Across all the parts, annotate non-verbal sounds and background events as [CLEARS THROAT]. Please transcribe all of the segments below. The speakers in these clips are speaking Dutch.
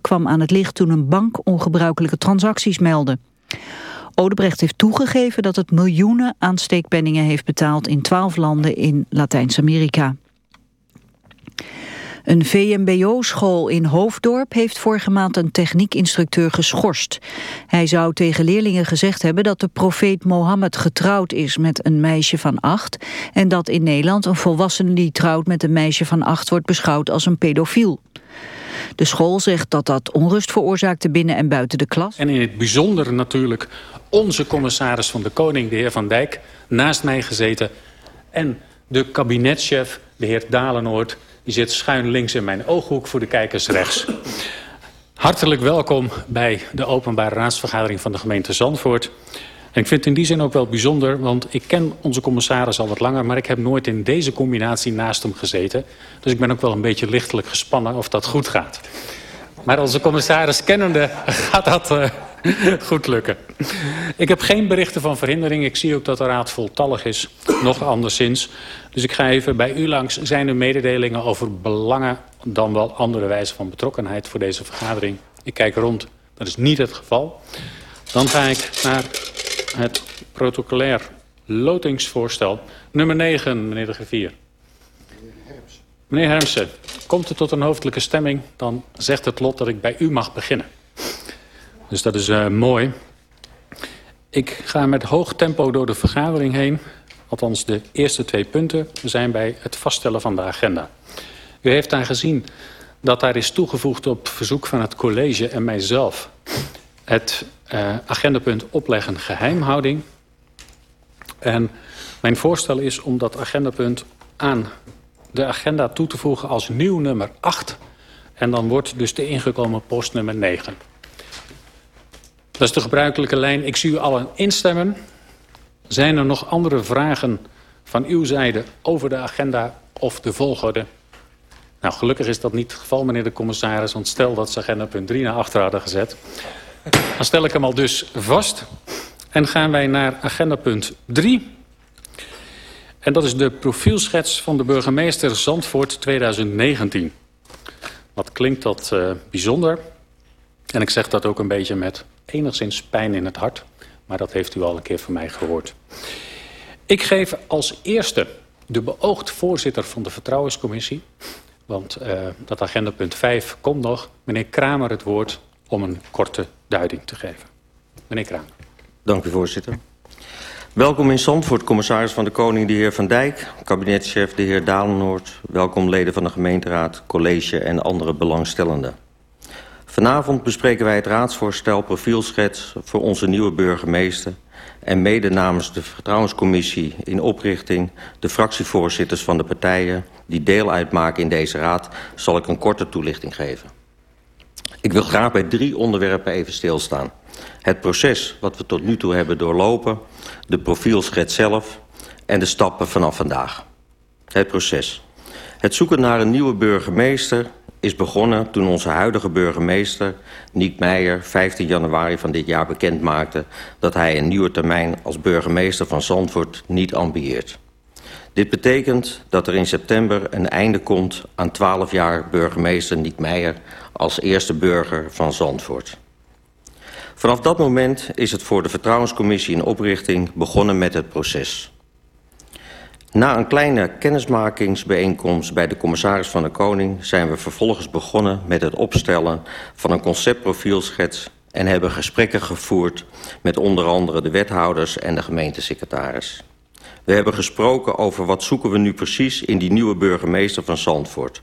Kwam aan het licht toen een bank ongebruikelijke transacties meldde. Odebrecht heeft toegegeven dat het miljoenen aan steekpenningen heeft betaald in twaalf landen in Latijns-Amerika. Een VMBO-school in Hoofddorp heeft vorige maand een techniekinstructeur geschorst. Hij zou tegen leerlingen gezegd hebben dat de profeet Mohammed getrouwd is met een meisje van acht... en dat in Nederland een volwassene die trouwt met een meisje van acht wordt beschouwd als een pedofiel. De school zegt dat dat onrust veroorzaakte binnen en buiten de klas. En in het bijzonder natuurlijk onze commissaris van de Koning, de heer Van Dijk, naast mij gezeten. En de kabinetchef, de heer Dalenoord, die zit schuin links in mijn ooghoek voor de kijkers rechts. Hartelijk welkom bij de openbare raadsvergadering van de gemeente Zandvoort. En ik vind het in die zin ook wel bijzonder, want ik ken onze commissaris al wat langer... maar ik heb nooit in deze combinatie naast hem gezeten. Dus ik ben ook wel een beetje lichtelijk gespannen of dat goed gaat. Maar onze commissaris kennende [LAUGHS] gaat dat uh, [LAUGHS] goed lukken. Ik heb geen berichten van verhindering. Ik zie ook dat de raad voltallig is, nog anderszins. Dus ik ga even bij u langs. Zijn er mededelingen over belangen dan wel andere wijze van betrokkenheid voor deze vergadering? Ik kijk rond. Dat is niet het geval. Dan ga ik naar het protocolair lotingsvoorstel. Nummer 9, meneer de griffier. Meneer Hermsen, komt het tot een hoofdelijke stemming... dan zegt het lot dat ik bij u mag beginnen. Dus dat is uh, mooi. Ik ga met hoog tempo door de vergadering heen. Althans de eerste twee punten. Zijn bij het vaststellen van de agenda. U heeft daar gezien dat daar is toegevoegd op verzoek van het college en mijzelf... het uh, agendapunt opleggen geheimhouding. En mijn voorstel is om dat agendapunt aan de agenda toe te voegen als nieuw nummer 8. En dan wordt dus de ingekomen post nummer 9. Dat is de gebruikelijke lijn. Ik zie u allen instemmen. Zijn er nog andere vragen van uw zijde over de agenda of de volgorde? Nou, gelukkig is dat niet het geval, meneer de commissaris. Want stel dat ze agenda punt 3 naar achter hadden gezet. Dan stel ik hem al dus vast. En gaan wij naar agenda punt 3. En dat is de profielschets van de burgemeester Zandvoort 2019. Wat klinkt dat uh, bijzonder. En ik zeg dat ook een beetje met enigszins pijn in het hart. Maar dat heeft u al een keer van mij gehoord. Ik geef als eerste de beoogd voorzitter van de Vertrouwenscommissie... want uh, dat agenda punt 5 komt nog, meneer Kramer het woord om een korte duiding te geven. Meneer Kramer. Dank u, voorzitter. Welkom in Zandvoort, commissaris van de Koning, de heer Van Dijk... kabinetchef, de heer Dalenoord. Welkom leden van de gemeenteraad, college en andere belangstellenden. Vanavond bespreken wij het raadsvoorstel profielschets voor onze nieuwe burgemeester... en mede namens de Vertrouwenscommissie in oprichting... de fractievoorzitters van de partijen die deel uitmaken in deze raad... zal ik een korte toelichting geven. Ik wil graag bij drie onderwerpen even stilstaan. Het proces wat we tot nu toe hebben doorlopen, de profielschets zelf en de stappen vanaf vandaag. Het proces. Het zoeken naar een nieuwe burgemeester is begonnen toen onze huidige burgemeester, Niek Meijer, 15 januari van dit jaar bekend maakte dat hij een nieuwe termijn als burgemeester van Zandvoort niet ambieert. Dit betekent dat er in september een einde komt aan 12 jaar burgemeester Niek Meijer als eerste burger van Zandvoort. Vanaf dat moment is het voor de Vertrouwenscommissie in oprichting begonnen met het proces. Na een kleine kennismakingsbijeenkomst bij de commissaris van de Koning... zijn we vervolgens begonnen met het opstellen van een conceptprofielschets... en hebben gesprekken gevoerd met onder andere de wethouders en de gemeentesecretaris. We hebben gesproken over wat zoeken we nu precies in die nieuwe burgemeester van Zandvoort.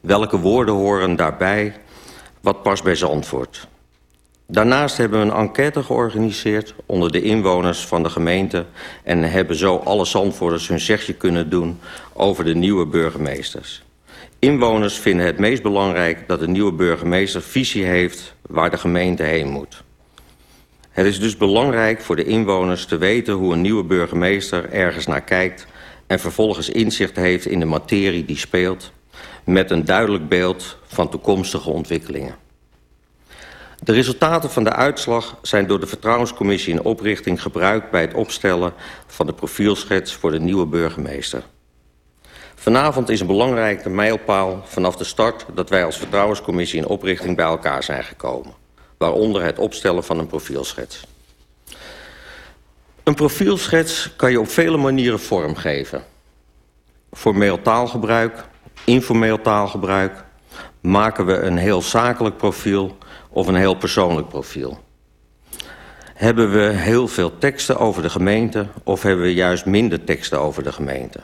Welke woorden horen daarbij? Wat past bij Zandvoort? Daarnaast hebben we een enquête georganiseerd onder de inwoners van de gemeente... en hebben zo alle Zandvoorters hun zegje kunnen doen over de nieuwe burgemeesters. Inwoners vinden het meest belangrijk dat de nieuwe burgemeester visie heeft waar de gemeente heen moet. Het is dus belangrijk voor de inwoners te weten hoe een nieuwe burgemeester ergens naar kijkt... en vervolgens inzicht heeft in de materie die speelt... met een duidelijk beeld van toekomstige ontwikkelingen. De resultaten van de uitslag zijn door de Vertrouwenscommissie in oprichting gebruikt... bij het opstellen van de profielschets voor de nieuwe burgemeester. Vanavond is een belangrijke mijlpaal vanaf de start... dat wij als vertrouwenscommissie in oprichting bij elkaar zijn gekomen. Waaronder het opstellen van een profielschets. Een profielschets kan je op vele manieren vormgeven. Formeel taalgebruik, informeel taalgebruik... maken we een heel zakelijk profiel of een heel persoonlijk profiel. Hebben we heel veel teksten over de gemeente... of hebben we juist minder teksten over de gemeente?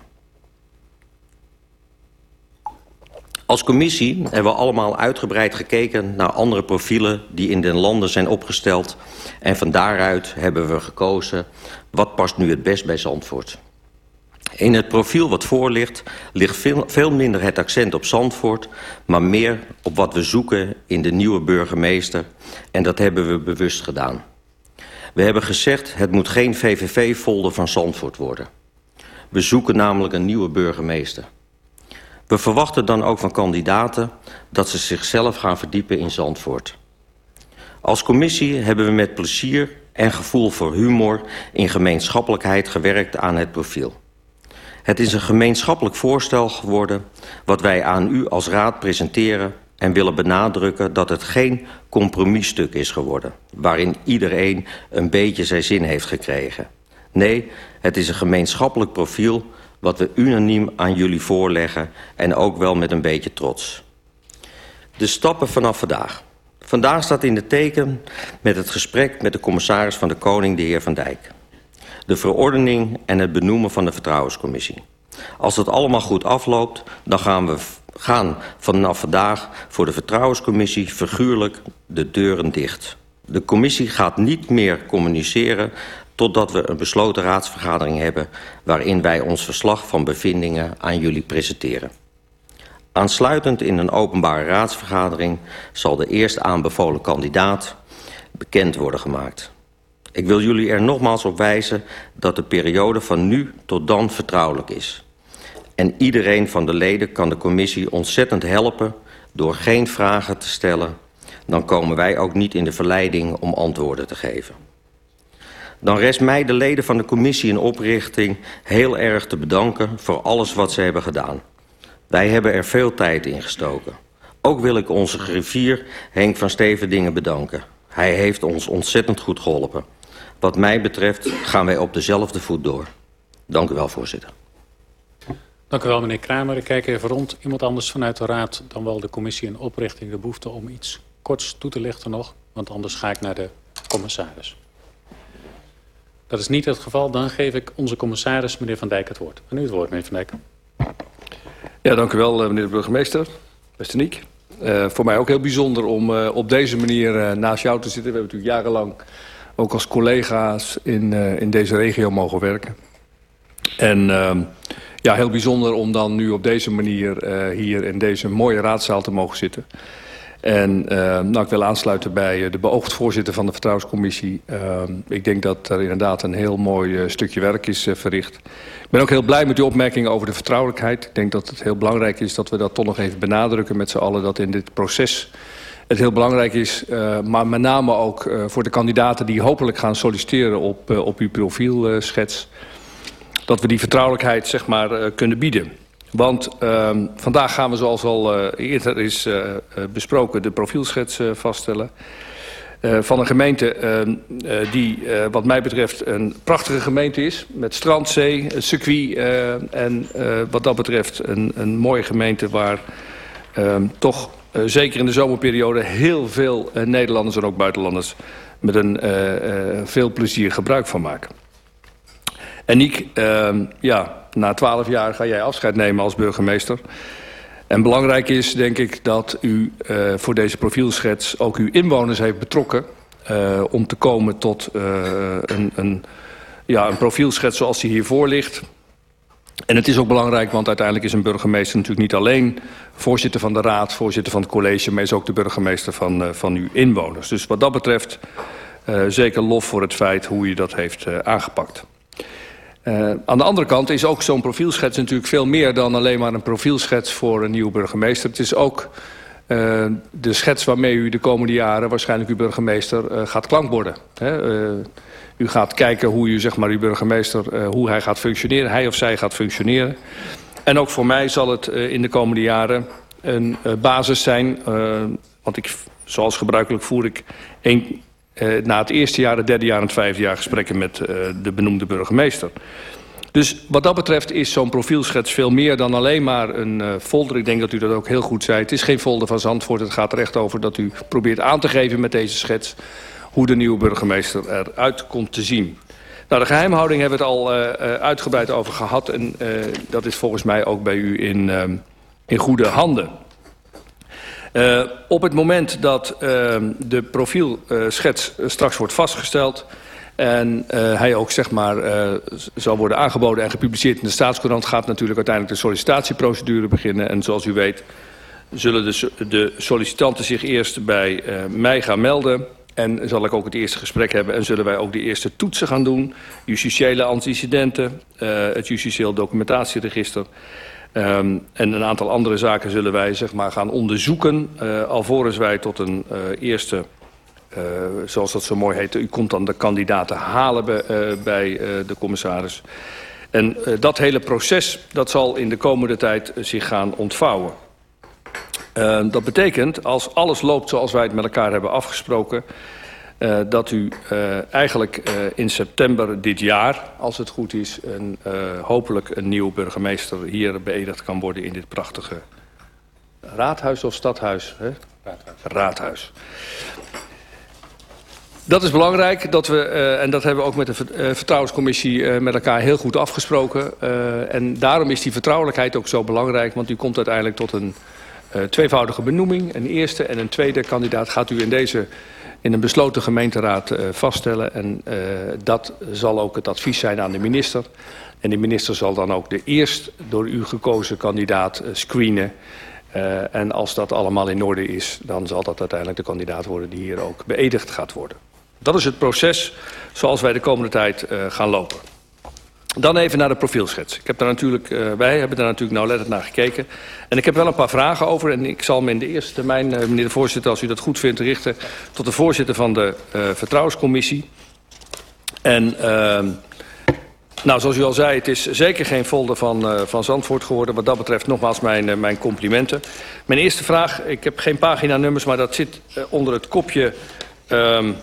Als commissie hebben we allemaal uitgebreid gekeken naar andere profielen die in de landen zijn opgesteld. En van daaruit hebben we gekozen wat past nu het best bij Zandvoort. In het profiel wat voor ligt, ligt veel, veel minder het accent op Zandvoort... maar meer op wat we zoeken in de nieuwe burgemeester. En dat hebben we bewust gedaan. We hebben gezegd, het moet geen VVV-folder van Zandvoort worden. We zoeken namelijk een nieuwe burgemeester. We verwachten dan ook van kandidaten dat ze zichzelf gaan verdiepen in Zandvoort. Als commissie hebben we met plezier en gevoel voor humor in gemeenschappelijkheid gewerkt aan het profiel. Het is een gemeenschappelijk voorstel geworden wat wij aan u als raad presenteren en willen benadrukken dat het geen compromisstuk is geworden... waarin iedereen een beetje zijn zin heeft gekregen. Nee, het is een gemeenschappelijk profiel wat we unaniem aan jullie voorleggen en ook wel met een beetje trots. De stappen vanaf vandaag. Vandaag staat in de teken met het gesprek met de commissaris van de Koning, de heer Van Dijk. De verordening en het benoemen van de Vertrouwenscommissie. Als het allemaal goed afloopt, dan gaan we gaan vanaf vandaag voor de Vertrouwenscommissie figuurlijk de deuren dicht. De commissie gaat niet meer communiceren totdat we een besloten raadsvergadering hebben... waarin wij ons verslag van bevindingen aan jullie presenteren. Aansluitend in een openbare raadsvergadering... zal de eerst aanbevolen kandidaat bekend worden gemaakt. Ik wil jullie er nogmaals op wijzen dat de periode van nu tot dan vertrouwelijk is. En iedereen van de leden kan de commissie ontzettend helpen... door geen vragen te stellen. Dan komen wij ook niet in de verleiding om antwoorden te geven. Dan rest mij de leden van de commissie in oprichting heel erg te bedanken voor alles wat ze hebben gedaan. Wij hebben er veel tijd in gestoken. Ook wil ik onze griffier Henk van Stevendingen bedanken. Hij heeft ons ontzettend goed geholpen. Wat mij betreft gaan wij op dezelfde voet door. Dank u wel, voorzitter. Dank u wel, meneer Kramer. Ik kijk even rond. Iemand anders vanuit de Raad dan wel de commissie in oprichting de behoefte om iets korts toe te lichten nog? Want anders ga ik naar de commissaris. Dat is niet het geval. Dan geef ik onze commissaris, meneer Van Dijk, het woord. En u het woord, meneer Van Dijk. Ja, dank u wel, eh, meneer de burgemeester. Beste Niek. Uh, voor mij ook heel bijzonder om uh, op deze manier uh, naast jou te zitten. We hebben natuurlijk jarenlang ook als collega's in, in deze regio mogen werken. En ehm, ja, heel bijzonder om dan nu op deze manier hier in deze mooie raadzaal te mogen zitten. En uh, nou, ik wil aansluiten bij de beoogd voorzitter van de Vertrouwenscommissie. Uh, ik denk dat er inderdaad een heel mooi stukje werk is verricht. Ik ben ook heel blij met uw opmerkingen over de vertrouwelijkheid. Ik denk dat het heel belangrijk is dat we dat toch nog even benadrukken met z'n allen. Dat in dit proces het heel belangrijk is, uh, maar met name ook uh, voor de kandidaten die hopelijk gaan solliciteren op, uh, op uw profielschets. dat we die vertrouwelijkheid zeg maar kunnen bieden. Want uh, vandaag gaan we zoals al eerder is besproken de profielschets vaststellen. Uh, van een gemeente uh, die uh, wat mij betreft een prachtige gemeente is. Met strand, zee, circuit en wat dat betreft een, een mooie gemeente waar uh, toch uh, zeker in de zomerperiode heel veel uh, Nederlanders en ook buitenlanders met een uh, veel plezier gebruik van maken. En Niek, uh, ja, na twaalf jaar ga jij afscheid nemen als burgemeester. En belangrijk is, denk ik, dat u voor deze profielschets ook uw inwoners heeft betrokken... Om te komen tot een, een, ja, een profielschets zoals die hiervoor ligt. En het is ook belangrijk, want uiteindelijk is een burgemeester natuurlijk niet alleen... voorzitter van de raad, voorzitter van het college... maar is ook de burgemeester van, uh, van uw inwoners. Dus wat dat betreft uh, zeker lof voor het feit hoe u dat heeft uh, aangepakt. Aan de andere kant is ook zo'n profielschets natuurlijk veel meer dan alleen maar een profielschets voor een nieuwe burgemeester. Het is ook uh, de schets waarmee u de komende jaren waarschijnlijk uw burgemeester uh, gaat klankborden. Hè? u gaat kijken hoe u zeg maar uw burgemeester, hoe hij gaat functioneren, hij of zij gaat functioneren. En ook voor mij zal het in de komende jaren een basis zijn. want ik, zoals gebruikelijk voer ik na het eerste jaar, het derde jaar en het vijfde jaar gesprekken met de benoemde burgemeester. Dus wat dat betreft is zo'n profielschets veel meer dan alleen maar een uh, folder. Ik denk dat u dat ook heel goed zei. Het is geen folder van Zandvoort. Het gaat er echt over dat u probeert aan te geven met deze schets... hoe de nieuwe burgemeester eruit komt te zien. Nou, de geheimhouding hebben we het al uh, uitgebreid over gehad. En uh, dat is volgens mij ook bij u in, in goede handen. Uh, op het moment dat uh, de profielschets straks wordt vastgesteld... En uh, hij ook zeg maar, uh, zal worden aangeboden en gepubliceerd in de staatscourant... gaat natuurlijk uiteindelijk de sollicitatieprocedure beginnen. En zoals u weet zullen de, de sollicitanten zich eerst bij uh, mij gaan melden... En zal ik ook het eerste gesprek hebben en zullen wij ook de eerste toetsen gaan doen. Justitiële antecedenten, het justitieel documentatieregister... Um, en een aantal andere zaken zullen wij zeg maar, gaan onderzoeken... alvorens wij tot een eerste uh, zoals dat zo mooi heet, u komt dan de kandidaten halen bij, uh, bij uh, de commissaris. En dat hele proces dat zal in de komende tijd zich gaan ontvouwen. dat betekent, als alles loopt zoals wij het met elkaar hebben afgesproken... dat u eigenlijk in september dit jaar, als het goed is... Een, hopelijk een nieuwe burgemeester hier beëdigd kan worden in dit prachtige raadhuis of stadhuis? Hè? Raadhuis. raadhuis. Dat is belangrijk, dat we, uh, en dat hebben we ook met de uh, vertrouwenscommissie uh, met elkaar heel goed afgesproken. en daarom is die vertrouwelijkheid ook zo belangrijk, want u komt uiteindelijk tot een tweevoudige benoeming. Een eerste en een tweede kandidaat gaat u in deze in een besloten gemeenteraad vaststellen. En dat zal ook het advies zijn aan de minister. En de minister zal dan ook de eerst door u gekozen kandidaat screenen. Uh, en als dat allemaal in orde is, dan zal dat uiteindelijk de kandidaat worden die hier ook beëdigd gaat worden. Dat is het proces zoals wij de komende tijd uh, gaan lopen. Dan even naar de profielschets. Ik heb daar natuurlijk, uh, wij hebben daar natuurlijk nauwlettend naar gekeken. En ik heb wel een paar vragen over. En ik zal me in de eerste termijn, uh, meneer de voorzitter, als u dat goed vindt, richten tot de voorzitter van de uh, vertrouwenscommissie. En nou, zoals u al zei, het is zeker geen folder van, van Zandvoort geworden. Wat dat betreft nogmaals mijn, mijn complimenten. Mijn eerste vraag, ik heb geen paginanummers, maar dat zit onder het kopje... Um,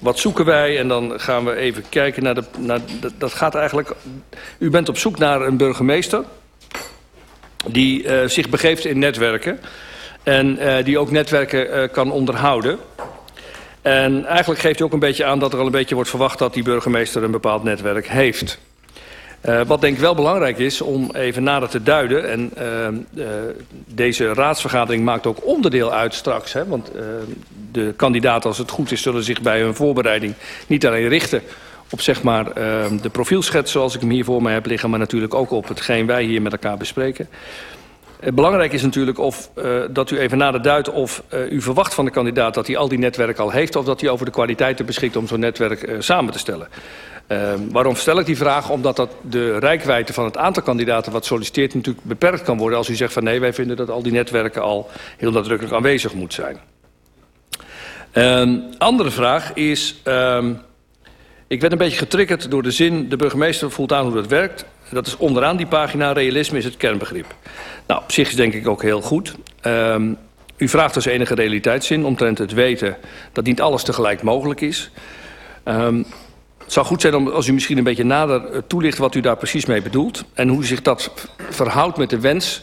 wat zoeken wij? En dan gaan we even kijken naar de... Naar, dat gaat eigenlijk... U bent op zoek naar een burgemeester... die uh, zich begeeft in netwerken... en uh, die ook netwerken uh, kan onderhouden... En eigenlijk geeft u ook een beetje aan dat er al een beetje wordt verwacht... dat die burgemeester een bepaald netwerk heeft. Uh, wat denk ik wel belangrijk is om even nader te duiden... en uh, uh, deze raadsvergadering maakt ook onderdeel uit straks... Hè, want de kandidaten, als het goed is, zullen zich bij hun voorbereiding... niet alleen richten op zeg maar, de profielschets zoals ik hem hier voor mij heb liggen... maar natuurlijk ook op hetgeen wij hier met elkaar bespreken. Belangrijk is natuurlijk of, uh, dat u even nader duidt of uh, u verwacht van de kandidaat dat hij al die netwerken al heeft... of dat hij over de kwaliteiten beschikt om zo'n netwerk uh, samen te stellen. Uh, waarom stel ik die vraag? Omdat dat de rijkwijde van het aantal kandidaten wat solliciteert natuurlijk beperkt kan worden... als u zegt van nee, wij vinden dat al die netwerken al heel nadrukkelijk aanwezig moet zijn. Um, andere vraag is... Um, ik werd een beetje getriggerd door de zin... de burgemeester voelt aan hoe dat werkt. Dat is onderaan die pagina, realisme is het kernbegrip. Nou, op zich is denk ik ook heel goed. Um, u vraagt dus enige realiteitszin omtrent het weten... dat niet alles tegelijk mogelijk is... Um, het zou goed zijn als u misschien een beetje nader uh, toelicht wat u daar precies mee bedoelt. En hoe zich dat verhoudt met de wens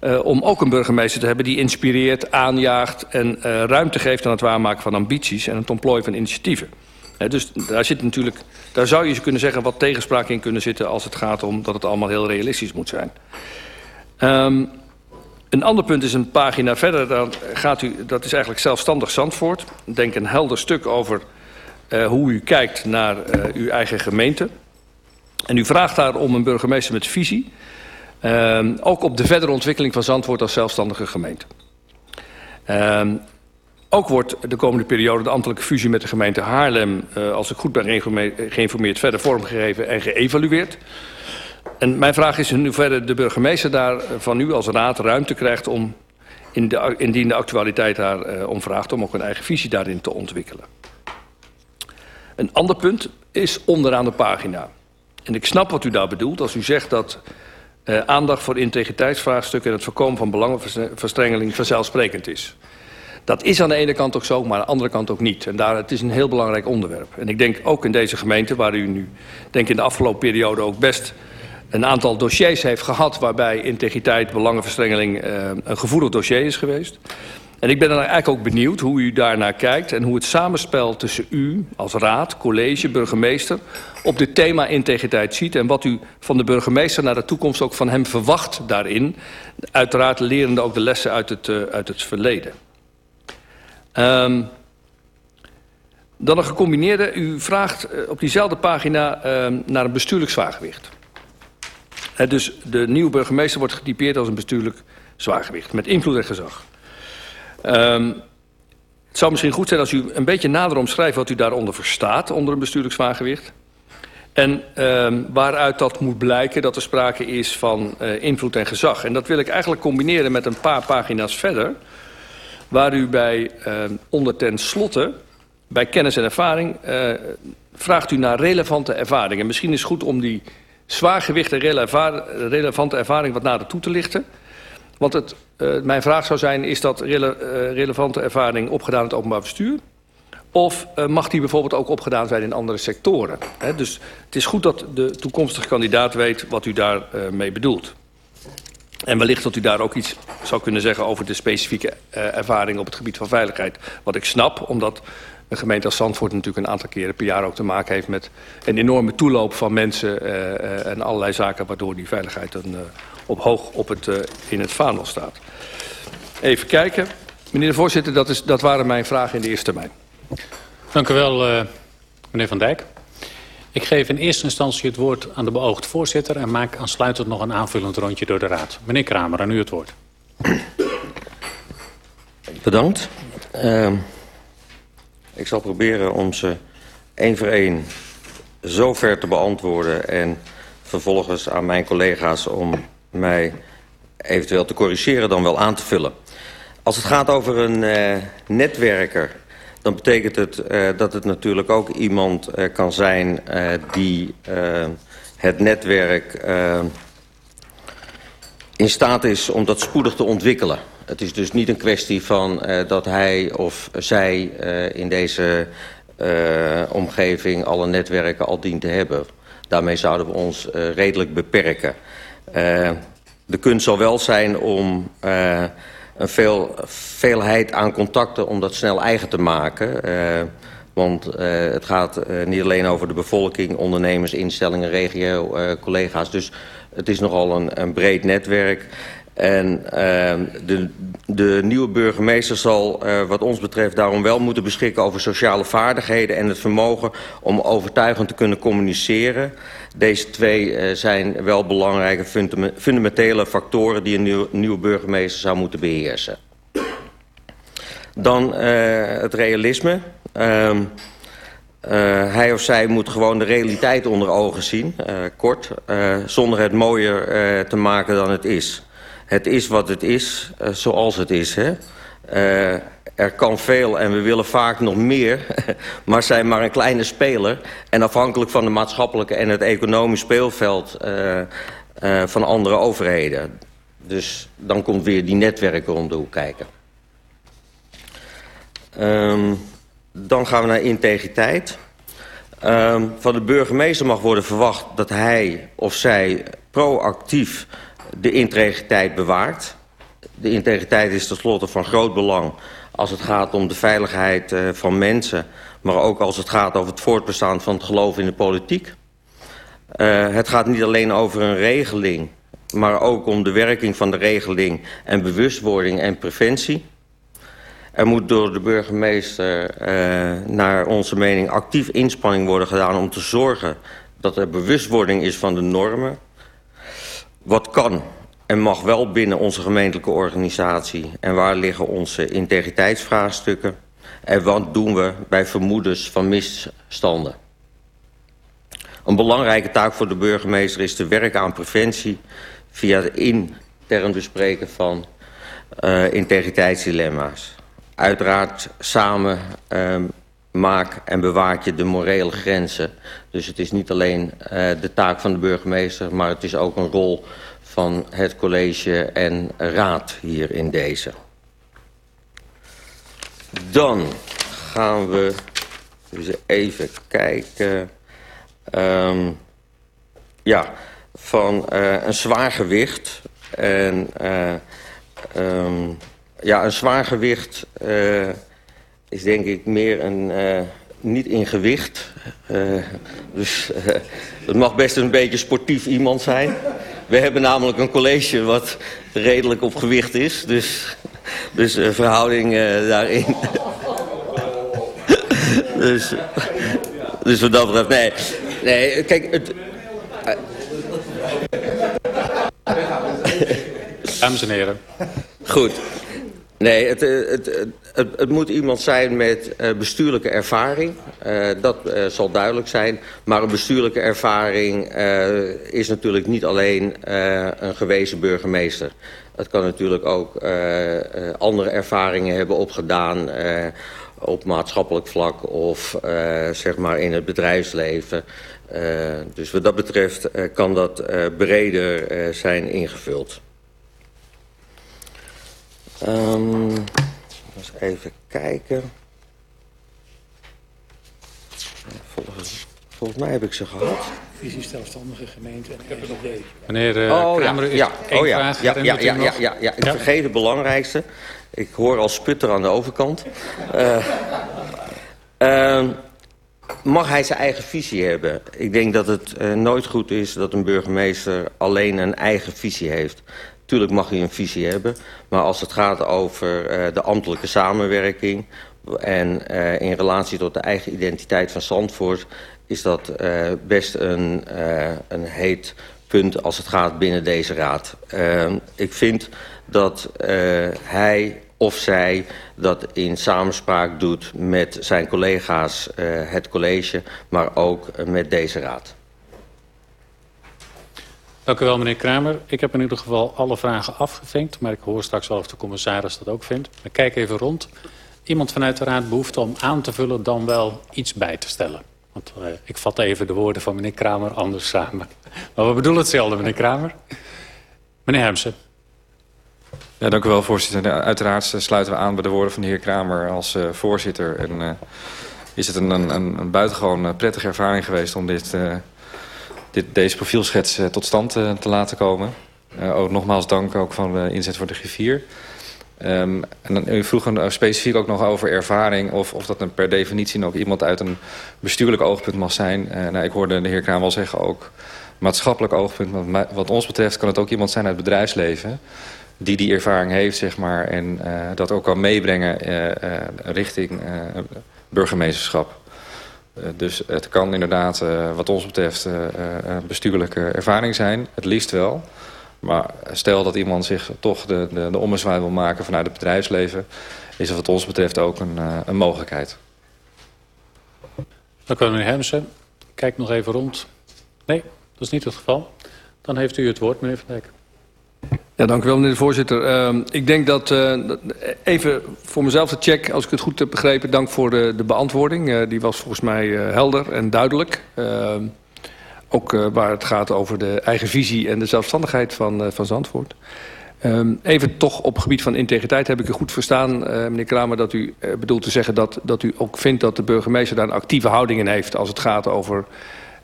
uh, om ook een burgemeester te hebben die inspireert, aanjaagt en uh, ruimte geeft aan het waarmaken van ambities en het ontplooien van initiatieven. Dus daar zit natuurlijk, daar zou je kunnen zeggen wat tegenspraak in kunnen zitten als het gaat om dat het allemaal heel realistisch moet zijn. Um, een ander punt is een pagina verder, dan gaat u, dat is eigenlijk zelfstandig Zandvoort. Denk een helder stuk over uh, hoe u kijkt naar uh, uw eigen gemeente. En u vraagt daar om een burgemeester met visie. Uh, ook op de verdere ontwikkeling van Zandvoort als zelfstandige gemeente. Ook wordt de komende periode de ambtelijke fusie met de gemeente Haarlem... Uh, als ik goed ben geïnformeerd, verder vormgegeven en geëvalueerd. En mijn vraag is in hoeverre de burgemeester daar van u als raad ruimte krijgt... om in de, indien de actualiteit daar uh, om vraagt om ook een eigen visie daarin te ontwikkelen. Een ander punt is onderaan de pagina. En ik snap wat u daar bedoelt als u zegt dat aandacht voor integriteitsvraagstukken... en het voorkomen van belangenverstrengeling vanzelfsprekend is. Dat is aan de ene kant ook zo, maar aan de andere kant ook niet. En daar, het is een heel belangrijk onderwerp. En ik denk ook in deze gemeente, waar u nu denk in de afgelopen periode ook best een aantal dossiers heeft gehad... waarbij integriteit, belangenverstrengeling uh, een gevoelig dossier is geweest. En ik ben dan eigenlijk ook benieuwd hoe u daarnaar kijkt... en hoe het samenspel tussen u als raad, college, burgemeester... op dit thema integriteit ziet... en wat u van de burgemeester naar de toekomst ook van hem verwacht daarin. Uiteraard lerende ook de lessen uit het, uh, uit het verleden. Um, dan een gecombineerde. U vraagt uh, op diezelfde pagina uh, naar een bestuurlijk zwaargewicht. Dus de nieuwe burgemeester wordt getypeerd als een bestuurlijk zwaargewicht. Met invloed en gezag. Um, het zou misschien goed zijn als u een beetje nader omschrijft wat u daaronder verstaat, onder een bestuurlijk zwaargewicht. En waaruit dat moet blijken dat er sprake is van uh, invloed en gezag. En dat wil ik eigenlijk combineren met een paar pagina's verder waar u bij uh, onder ten slotte, bij kennis en ervaring, uh, vraagt u naar relevante ervaring. En misschien is het goed om die zwaargewichte relevante ervaring wat nader toe te lichten. Want het, uh, mijn vraag zou zijn, is dat rele relevante ervaring opgedaan in het openbaar bestuur? Of mag die bijvoorbeeld ook opgedaan zijn in andere sectoren? Dus het is goed dat de toekomstige kandidaat weet wat u daarmee mee bedoelt. En wellicht dat u daar ook iets zou kunnen zeggen over de specifieke uh, ervaring op het gebied van veiligheid. Wat ik snap, omdat een gemeente als Zandvoort natuurlijk een aantal keren per jaar ook te maken heeft met een enorme toeloop van mensen uh, uh, en allerlei zaken waardoor die veiligheid dan, op hoog op het, in het vaandel staat. Even kijken. Meneer de voorzitter, dat, is, dat waren mijn vragen in de eerste termijn. Dank u wel, meneer Van Dijk. Ik geef in eerste instantie het woord aan de beoogd voorzitter... en maak aansluitend nog een aanvullend rondje door de raad. Meneer Kramer, aan u het woord. Bedankt. Uh, ik zal proberen om ze één voor één zo ver te beantwoorden... en vervolgens aan mijn collega's om mij eventueel te corrigeren dan wel aan te vullen. Als het gaat over een uh, netwerker dan betekent het uh, dat het natuurlijk ook iemand uh, kan zijn uh, die het netwerk in staat is om dat spoedig te ontwikkelen. Het is dus niet een kwestie van dat hij of zij in deze omgeving alle netwerken al dient te hebben. Daarmee zouden we ons redelijk beperken. de kunst zal wel zijn om een veel, veelheid aan contacten om dat snel eigen te maken. Uh, want uh, het gaat uh, niet alleen over de bevolking, ondernemers, instellingen, regio, collega's. Dus het is nogal een, een breed netwerk. En de, de nieuwe burgemeester zal wat ons betreft daarom wel moeten beschikken over sociale vaardigheden en het vermogen om overtuigend te kunnen communiceren. Deze twee uh, zijn wel belangrijke fundamentele factoren die een nieuw, nieuwe burgemeester zou moeten beheersen. Dan uh, het realisme. Uh, hij of zij moet gewoon de realiteit onder ogen zien, uh, kort, uh, zonder het mooier te maken dan het is. Het is wat het is, uh, zoals het is. Hè? Uh, er kan veel en we willen vaak nog meer, [LAUGHS] maar zijn maar een kleine speler. En afhankelijk van de maatschappelijke en het economisch speelveld uh, van andere overheden. Dus dan komt weer die netwerken om de hoek kijken. Um, dan gaan we naar integriteit. Um, van de burgemeester mag worden verwacht dat hij of zij proactief de integriteit bewaart. De integriteit is tenslotte van groot belang als het gaat om de veiligheid uh, van mensen... maar ook als het gaat over het voortbestaan van het geloof in de politiek. Uh, het gaat niet alleen over een regeling... maar ook om de werking van de regeling en bewustwording en preventie. Er moet door de burgemeester uh, naar onze mening actief inspanning worden gedaan... om te zorgen dat er bewustwording is van de normen. Wat kan en mag wel binnen onze gemeentelijke organisatie. En waar liggen onze integriteitsvraagstukken? En wat doen we bij vermoedens van misstanden? Een belangrijke taak voor de burgemeester is te werken aan preventie... via het intern bespreken van uh, integriteitsdilemma's. Uiteraard samen uh, maak en bewaak je de morele grenzen. Dus het is niet alleen uh, de taak van de burgemeester... maar het is ook een rol van het college en raad hier in deze. Dan gaan we even kijken. Um, ja, van uh, een zwaar gewicht. En uh, um, ja, een zwaar gewicht is denk ik meer een... niet in gewicht. dus het mag best een beetje sportief iemand zijn. We hebben namelijk een college wat redelijk op gewicht is. Dus, dus verhouding daarin... [LAUGHS] dus, dus wat dat betreft, nee. Nee, kijk, het... Dames en heren. Goed. Nee, het, het, het, het, moet iemand zijn met uh, bestuurlijke ervaring. Uh, dat uh, zal duidelijk zijn. Maar een bestuurlijke ervaring is natuurlijk niet alleen een gewezen burgemeester. Het kan natuurlijk ook andere ervaringen hebben opgedaan op maatschappelijk vlak of uh, zeg maar in het bedrijfsleven. Uh, dus wat dat betreft uh, kan dat breder zijn ingevuld. Um, eens even kijken. Volgens, volgens mij heb ik ze gehad. Visie zelfstandige gemeente. Ik heb het nog idee. Meneer uh, oh, Kramer, ja. ja. Oh, ja. vraag. Ja, ja, ja, ja, ja, ja, Ik ja. vergeet het belangrijkste. Ik hoor al sputter aan de overkant. Uh, uh, mag hij zijn eigen visie hebben? Ik denk dat het uh, nooit goed is dat een burgemeester alleen een eigen visie heeft. Tuurlijk mag hij een visie hebben, maar als het gaat over uh, de ambtelijke samenwerking... en uh, in relatie tot de eigen identiteit van Zandvoort... is dat uh, best een, een heet punt als het gaat binnen deze raad. ik vind dat hij of zij dat in samenspraak doet met zijn collega's, het college... maar ook met deze raad. Dank u wel, meneer Kramer. Ik heb in ieder geval alle vragen afgevinkt... maar ik hoor straks wel of de commissaris dat ook vindt. Ik kijk even rond. Iemand vanuit de raad behoeft om aan te vullen dan wel iets bij te stellen. Want uh, ik vat even de woorden van meneer Kramer anders samen. Maar we bedoelen hetzelfde, meneer Kramer. Meneer Hemsen. Ja, dank u wel, voorzitter. Uiteraard sluiten we aan bij de woorden van de heer Kramer als uh, voorzitter. En uh, is het een, een, een buitengewoon prettige ervaring geweest om dit dit, deze profielschets uh, tot stand uh, te laten komen. Uh, ook nogmaals dank ook van de inzet voor de griffier. Um, en dan, u vroeg specifiek ook nog over ervaring... of, of dat een per definitie ook iemand uit een bestuurlijk oogpunt mag zijn. nou, ik hoorde de heer Kraan wel zeggen ook maatschappelijk oogpunt. Wat ons betreft kan het ook iemand zijn uit het bedrijfsleven... die die ervaring heeft, zeg maar, en dat ook kan meebrengen richting burgemeesterschap. Uh, dus het kan inderdaad, uh, wat ons betreft, uh, bestuurlijke ervaring zijn. Het liefst wel. Maar stel dat iemand zich toch de, de, de ommezwaai wil maken vanuit het bedrijfsleven... is het wat ons betreft ook een, een mogelijkheid. Dank u wel, meneer Hemsen. Kijk nog even rond. Nee, dat is niet het geval. Dan heeft u het woord, meneer Van Dijk. Ja, dank u wel, meneer de voorzitter. Uh, ik denk dat, uh, even voor mezelf de check, als ik het goed heb begrepen... dank voor de, de beantwoording. Uh, die was volgens mij helder en duidelijk. Ehm, ook waar het gaat over de eigen visie en de zelfstandigheid van, van Zandvoort. Um, even toch op gebied van integriteit heb ik u goed verstaan, meneer Kramer... dat u bedoelt te zeggen dat, dat u ook vindt dat de burgemeester daar een actieve houding in heeft... als het gaat over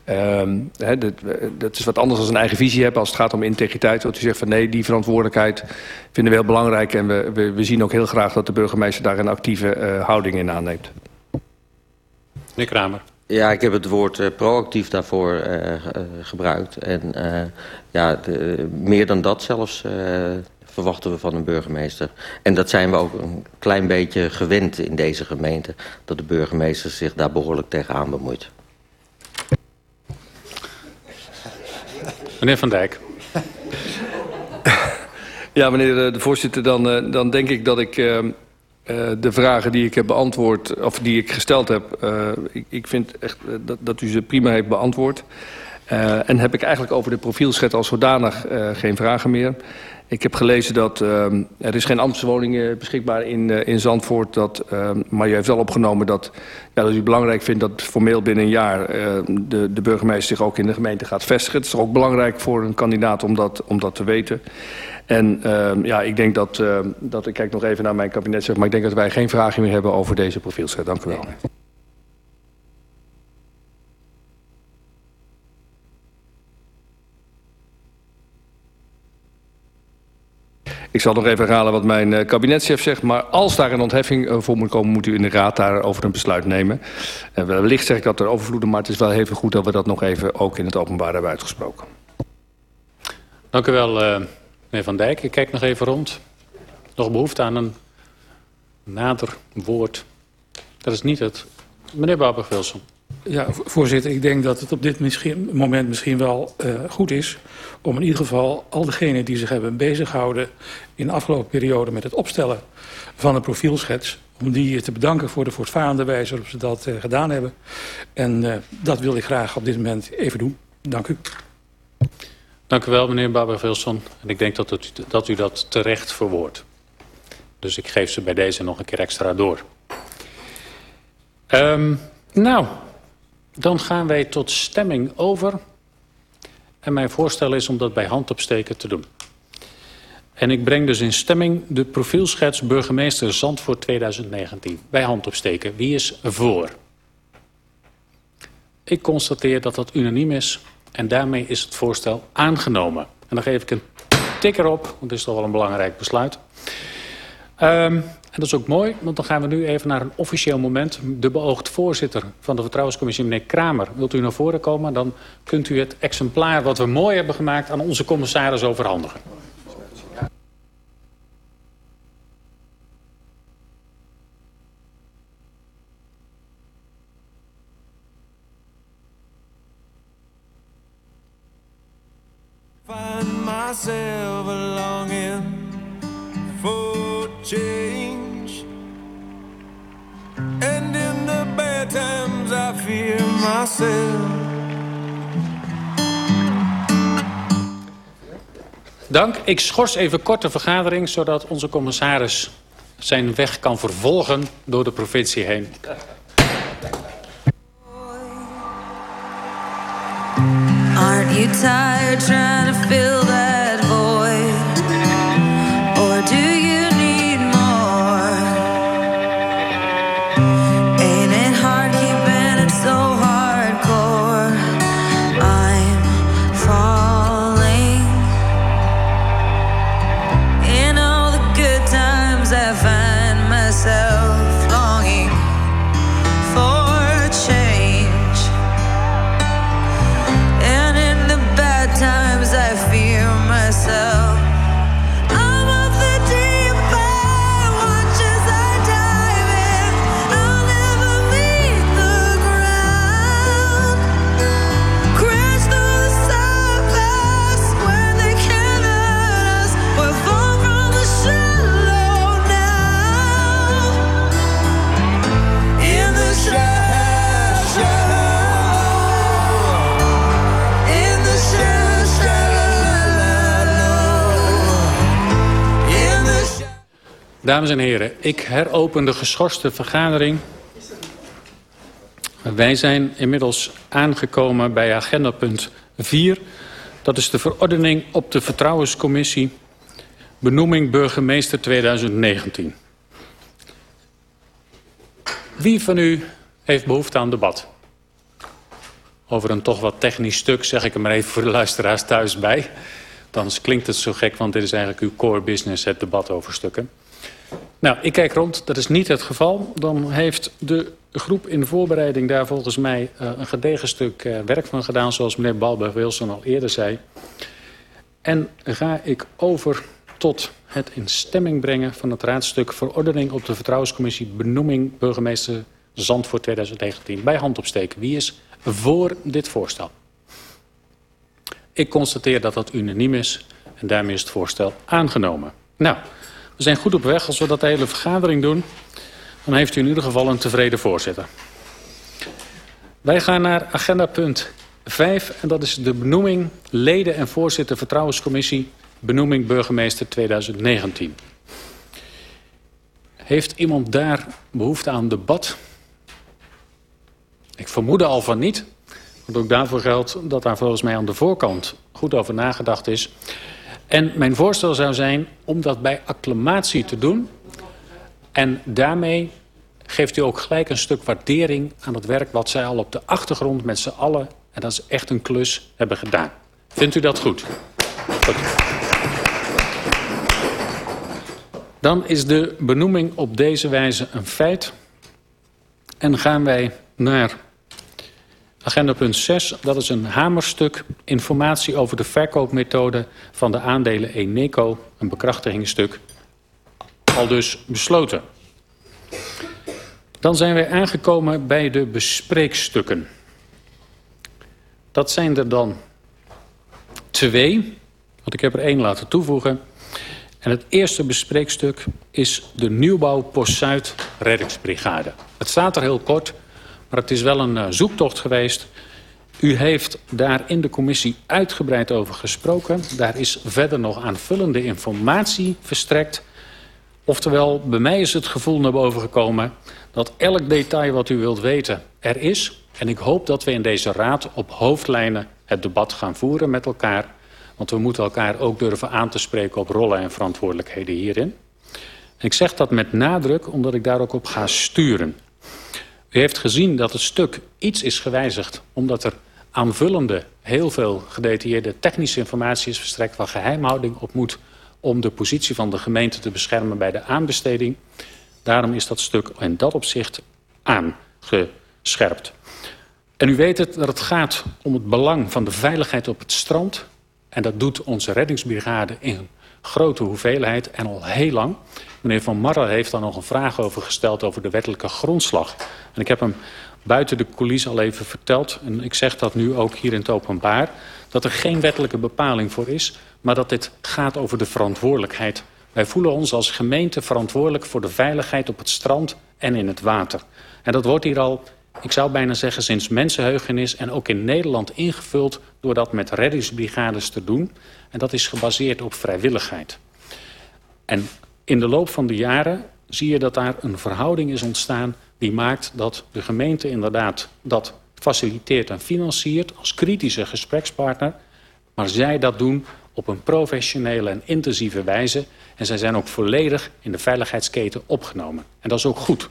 Um, he, dat, dat, is wat anders dan een eigen visie hebben als het gaat om integriteit. Dat u zegt van nee, die verantwoordelijkheid vinden we heel belangrijk. En we, we, we zien ook heel graag dat de burgemeester daar een actieve uh, houding in aanneemt. Meneer Kramer. Ja, ik heb het woord uh, proactief daarvoor uh, gebruikt. En ja, de, meer dan dat zelfs verwachten we van een burgemeester. En dat zijn we ook een klein beetje gewend in deze gemeente. Dat de burgemeester zich daar behoorlijk tegenaan bemoeit. Meneer Van Dijk. Ja, meneer de voorzitter, dan, uh, dan denk ik dat ik uh, de vragen die ik heb beantwoord, of die ik gesteld heb, ik, ik, vind echt dat, dat, u ze prima heeft beantwoord. en heb ik eigenlijk over de profielschet als zodanig geen vragen meer. Ik heb gelezen dat uh, er is geen ambtswoning beschikbaar in, uh, in Zandvoort. Dat, uh, maar u heeft wel opgenomen dat, ja, dat u belangrijk vindt dat formeel binnen een jaar de, de burgemeester zich ook in de gemeente gaat vestigen. Het is ook belangrijk voor een kandidaat om dat, om dat te weten. En ja, ik denk dat, dat, ik kijk nog even naar mijn kabinet, maar ik denk dat wij geen vragen meer hebben over deze profielset. Dank u wel. Ik zal nog even herhalen wat mijn uh, kabinetschef zegt. Maar als daar een ontheffing uh, voor moet komen... moet u in de raad daarover een besluit nemen. Uh, wellicht zeg ik dat er overvloeden... maar het is wel even goed dat we dat nog even ook in het openbaar hebben uitgesproken. Dank u wel, meneer Van Dijk. Ik kijk nog even rond. Nog behoefte aan een nader woord. Dat is niet het. Meneer Babber-Wilson. Ja, voorzitter, ik denk dat het op dit moment misschien wel uh, goed is... om in ieder geval al degenen die zich hebben bezighouden... in de afgelopen periode met het opstellen van een profielschets... om die te bedanken voor de voortvarende wijze waarop ze dat uh, gedaan hebben. En uh, dat wil ik graag op dit moment even doen. Dank u. Dank u wel, meneer Babber-Wilson. En ik denk dat, dat u dat terecht verwoordt. Dus ik geef ze bij deze nog een keer extra door. Um, nou, dan gaan wij tot stemming over. En mijn voorstel is om dat bij handopsteken te doen. En ik breng dus in stemming de profielschets burgemeester Zandvoort 2019. Bij handopsteken. Wie is voor? Ik constateer dat dat unaniem is. En daarmee is het voorstel aangenomen. En dan geef ik een tik erop, want dit is toch wel een belangrijk besluit. Um, en dat is ook mooi, want dan gaan we nu even naar een officieel moment. De beoogd voorzitter van de Vertrouwenscommissie, meneer Kramer, wilt u naar voren komen? Dan kunt u het exemplaar wat we mooi hebben gemaakt aan onze commissaris overhandigen. Myself. Dank. Ik schors even kort de vergadering... zodat onze commissaris zijn weg kan vervolgen door de provincie heen. Aren't you tired trying to fill that Dames en heren, ik heropen de geschorste vergadering. Wij zijn inmiddels aangekomen bij agenda punt 4. Dat is de verordening op de Vertrouwenscommissie. Benoeming burgemeester 2019. Wie van u heeft behoefte aan debat? Over een toch wat technisch stuk zeg ik er maar even voor de luisteraars thuis bij. Dan klinkt het zo gek, want dit is eigenlijk uw core business, het debat over stukken. Nou, ik kijk rond. Dat is niet het geval. Dan heeft de groep in voorbereiding daar volgens mij uh, een gedegen stuk uh, werk van gedaan... zoals meneer Balberg-Wilson al eerder zei. En ga ik over tot het in stemming brengen van het raadstuk... verordening op de Vertrouwenscommissie benoeming burgemeester Zandvoort 2019. Bij hand opsteken. Wie is voor dit voorstel? Ik constateer dat dat unaniem is en daarmee is het voorstel aangenomen. Nou... We zijn goed op weg. Als we dat de hele vergadering doen, dan heeft u in ieder geval een tevreden voorzitter. Wij gaan naar agenda punt 5 en dat is de benoeming leden en voorzitter vertrouwenscommissie benoeming burgemeester 2019. Heeft iemand daar behoefte aan debat? Ik vermoed al van niet. Want ook daarvoor geldt dat daar volgens mij aan de voorkant goed over nagedacht is. En mijn voorstel zou zijn om dat bij acclamatie te doen. En daarmee geeft u ook gelijk een stuk waardering aan het werk... wat zij al op de achtergrond met z'n allen, en dat is echt een klus, hebben gedaan. Vindt u dat goed? Goed. Dan is de benoeming op deze wijze een feit. En gaan wij naar agenda punt 6. Dat is een hamerstuk. Informatie over de verkoopmethode van de aandelen Eneco. Een bekrachtigingsstuk. Al dus besloten. Dan zijn wij aangekomen bij de bespreekstukken. Dat zijn er dan twee, want ik heb er één laten toevoegen. En het eerste bespreekstuk is de nieuwbouw Post-Zuid reddingsbrigade. Het staat er heel kort, maar het is wel een uh, zoektocht geweest. U heeft daar in de commissie uitgebreid over gesproken. Daar is verder nog aanvullende informatie verstrekt. Oftewel, bij mij is het gevoel naar boven gekomen dat elk detail wat u wilt weten er is. En ik hoop dat we in deze raad op hoofdlijnen het debat gaan voeren met elkaar. Want we moeten elkaar ook durven aan te spreken op rollen en verantwoordelijkheden hierin. Ik zeg dat met nadruk omdat ik daar ook op ga sturen. U heeft gezien dat het stuk iets is gewijzigd omdat er aanvullende, heel veel gedetailleerde technische informatie is verstrekt waar geheimhouding op moet om de positie van de gemeente te beschermen bij de aanbesteding. Daarom is dat stuk in dat opzicht aangescherpt. En u weet het, dat het gaat om het belang van de veiligheid op het strand. En dat doet onze reddingsbrigade in grote hoeveelheid en al heel lang. Meneer Van Marre heeft daar nog een vraag over gesteld over de wettelijke grondslag. En ik heb hem buiten de coulissen al even verteld, en ik zeg dat nu ook hier in het openbaar, dat er geen wettelijke bepaling voor is, maar dat dit gaat over de verantwoordelijkheid. Wij voelen ons als gemeente verantwoordelijk voor de veiligheid op het strand en in het water. En dat wordt hier al, ik zou bijna zeggen, sinds mensenheugenis en ook in Nederland ingevuld door dat met reddingsbrigades te doen. En dat is gebaseerd op vrijwilligheid. En in de loop van de jaren zie je dat daar een verhouding is ontstaan... die maakt dat de gemeente inderdaad dat faciliteert en financiert... als kritische gesprekspartner. Maar zij dat doen op een professionele en intensieve wijze. En zij zijn ook volledig in de veiligheidsketen opgenomen. En dat is ook goed.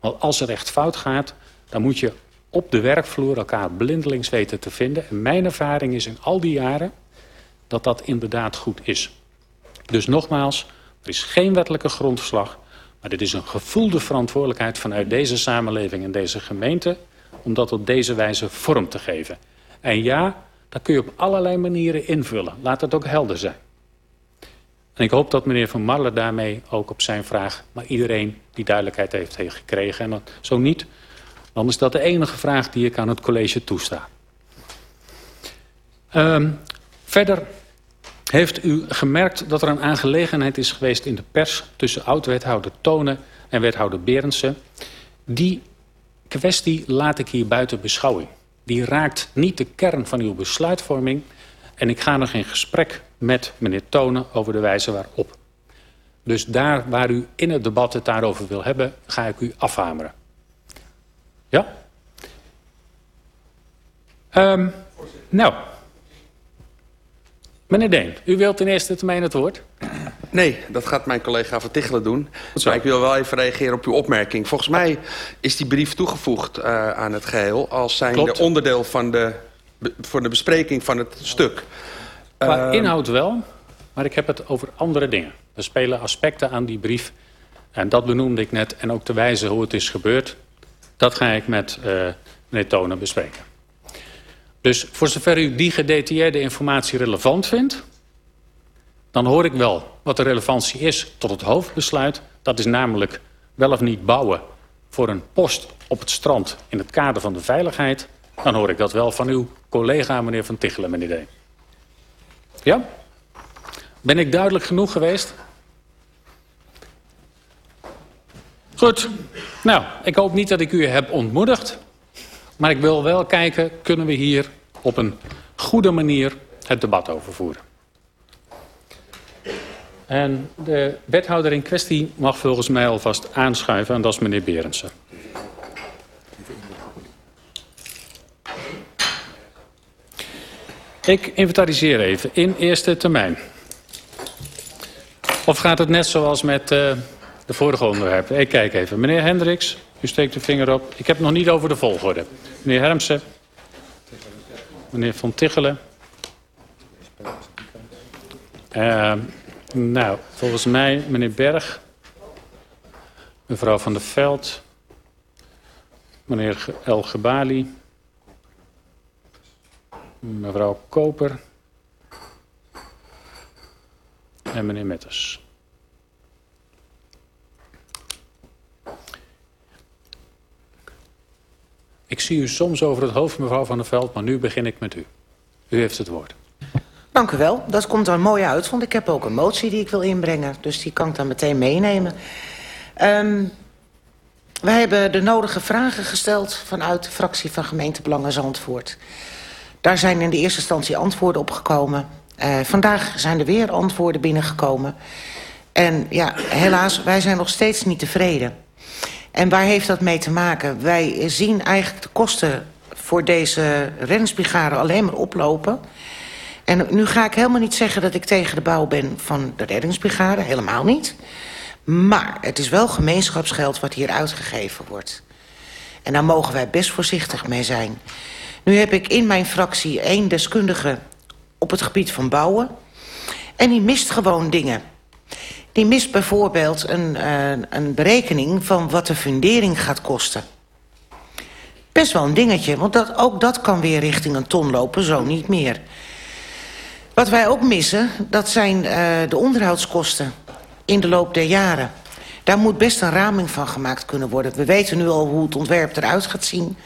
Want als er echt fout gaat, dan moet je op de werkvloer elkaar blindelings weten te vinden. En mijn ervaring is in al die jaren dat dat inderdaad goed is. Dus nogmaals, er is geen wettelijke grondslag... maar dit is een gevoelde verantwoordelijkheid vanuit deze samenleving en deze gemeente... om dat op deze wijze vorm te geven. En ja, dat kun je op allerlei manieren invullen. Laat het ook helder zijn. En ik hoop dat meneer Van Marle daarmee ook op zijn vraag... maar iedereen die duidelijkheid heeft gekregen. En dat, zo niet, dan is dat de enige vraag die ik aan het college toesta. Um, verder heeft u gemerkt dat er een aangelegenheid is geweest in de pers... tussen oud-wethouder Tonen en wethouder Berendsen. Die kwestie laat ik hier buiten beschouwing. Die raakt niet de kern van uw besluitvorming... en ik ga nog in gesprek met meneer Tonen over de wijze waarop. Dus daar waar u in het debat het daarover wil hebben... ga ik u afhameren. Ja? Um, nou... Meneer Deen, u wilt in eerste termijn het woord? Nee, dat gaat mijn collega Van Tichelen doen. Maar ik wil wel even reageren op uw opmerking. Volgens mij is die brief toegevoegd uh, aan het geheel... als zijnde onderdeel van de, voor de bespreking van het stuk. Qua uh, inhoud wel, maar ik heb het over andere dingen. Er spelen aspecten aan die brief. En dat benoemde ik net. En ook de wijze hoe het is gebeurd. Dat ga ik met uh, meneer Tonen bespreken. Dus voor zover u die gedetailleerde informatie relevant vindt... dan hoor ik wel wat de relevantie is tot het hoofdbesluit. Dat is namelijk wel of niet bouwen voor een post op het strand... in het kader van de veiligheid. Dan hoor ik dat wel van uw collega, meneer Van Tichelen, meneer D. Ja? Ben ik duidelijk genoeg geweest? Goed. Nou, ik hoop niet dat ik u heb ontmoedigd. Maar ik wil wel kijken, kunnen we hier op een goede manier het debat over voeren. En de wethouder in kwestie mag volgens mij alvast aanschuiven en dat is meneer Berendsen. Ik inventariseer even in eerste termijn. Of gaat het net zoals met uh, de vorige onderwerpen? Ik kijk even. Meneer Hendricks, u steekt de vinger op. Ik heb nog niet over de volgorde. Meneer Hermsen. Meneer Van Tichelen. Uh, nou, volgens mij meneer Berg. Mevrouw Van der Veld. Meneer El Gebali. Mevrouw Koper. En meneer Metters. Ik zie u soms over het hoofd, mevrouw Van der Veld, maar nu begin ik met u. U heeft het woord. Dank u wel. Dat komt er mooi uit, want ik heb ook een motie die ik wil inbrengen. Dus die kan ik dan meteen meenemen. Um, wij hebben de nodige vragen gesteld vanuit de fractie van gemeentebelangen Zandvoort. Daar zijn in de eerste instantie antwoorden op gekomen. Uh, vandaag zijn er weer antwoorden binnengekomen. En ja, helaas, wij zijn nog steeds niet tevreden. En waar heeft dat mee te maken? Wij zien eigenlijk de kosten voor deze reddingsbrigade alleen maar oplopen. En nu ga ik helemaal niet zeggen dat ik tegen de bouw ben van de reddingsbrigade. Helemaal niet. Maar het is wel gemeenschapsgeld wat hier uitgegeven wordt. En daar mogen wij best voorzichtig mee zijn. Nu heb ik in mijn fractie één deskundige op het gebied van bouwen. En die mist gewoon dingen. Die mist bijvoorbeeld een, uh, een berekening van wat de fundering gaat kosten. Best wel een dingetje, want dat, ook dat kan weer richting een ton lopen, zo niet meer. Wat wij ook missen, dat zijn uh, de onderhoudskosten in de loop der jaren. Daar moet best een raming van gemaakt kunnen worden. We weten nu al hoe het ontwerp eruit gaat zien.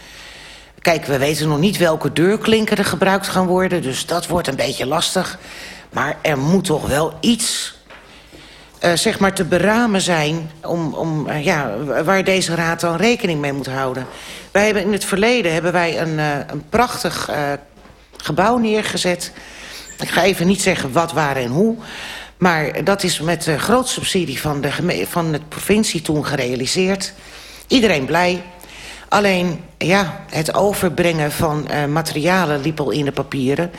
Kijk, we weten nog niet welke deurklinken er gebruikt gaan worden... dus dat wordt een beetje lastig. Maar er moet toch wel iets uh, zeg maar te beramen zijn... Om, om, uh, ja, waar deze raad dan rekening mee moet houden. Wij hebben in het verleden hebben wij een, uh, een prachtig gebouw neergezet. Ik ga even niet zeggen wat, waar en hoe... Maar dat is met uh, groot subsidie van de, van de provincie toen gerealiseerd. Iedereen blij. Alleen, ja, het overbrengen van uh, materialen liep al in de papieren.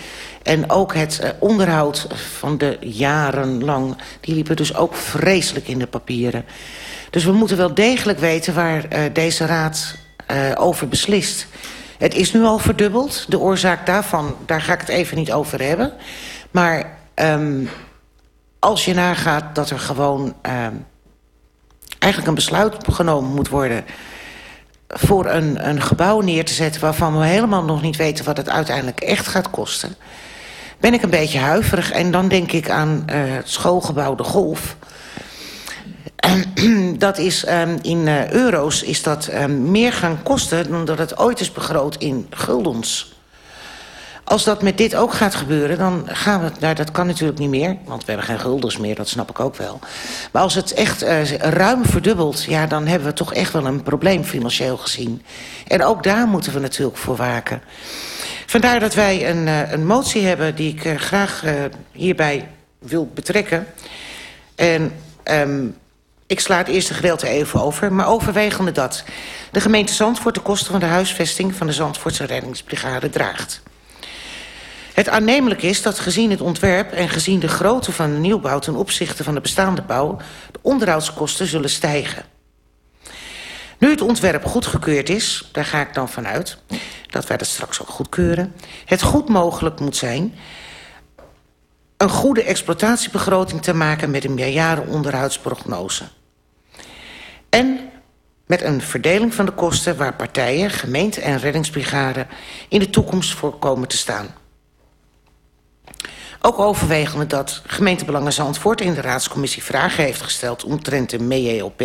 En ook het uh, onderhoud van de jarenlang... die liepen dus ook vreselijk in de papieren. Dus we moeten wel degelijk weten waar uh, deze raad over beslist. Het is nu al verdubbeld. De oorzaak daarvan, daar ga ik het even niet over hebben. Maar... Um, als je nagaat dat er gewoon uh, eigenlijk een besluit genomen moet worden voor een, een gebouw neer te zetten waarvan we helemaal nog niet weten wat het uiteindelijk echt gaat kosten, ben ik een beetje huiverig. En dan denk ik aan uh, het schoolgebouw De Golf. [CLEARS THROAT] dat is um, in uh, euro's is dat um, meer gaan kosten dan dat het ooit is begroot in guldens. Als dat met dit ook gaat gebeuren, dan gaan we... Nou, dat kan natuurlijk niet meer, want we hebben geen guldens meer, dat snap ik ook wel. Maar als het echt uh, ruim verdubbelt, ja, dan hebben we toch echt wel een probleem financieel gezien. En ook daar moeten we natuurlijk voor waken. Vandaar dat wij een, uh, een motie hebben die ik uh, graag hierbij wil betrekken. En um, ik sla het eerste gedeelte even over, maar overwegende dat. De gemeente Zandvoort de kosten van de huisvesting van de Zandvoortse reddingsbrigade draagt. Het aannemelijk is dat gezien het ontwerp en gezien de grootte van de nieuwbouw ten opzichte van de bestaande bouw, de onderhoudskosten zullen stijgen. Nu het ontwerp goedgekeurd is, daar ga ik dan vanuit, dat wij dat straks ook goedkeuren, het goed mogelijk moet zijn een goede exploitatiebegroting te maken met een meerjaren onderhoudsprognose. En met een verdeling van de kosten waar partijen, gemeente en reddingsbrigade in de toekomst voor komen te staan. Ook overwegen we dat gemeentebelangen Zandvoort in de raadscommissie vragen heeft gesteld omtrent de MEOP.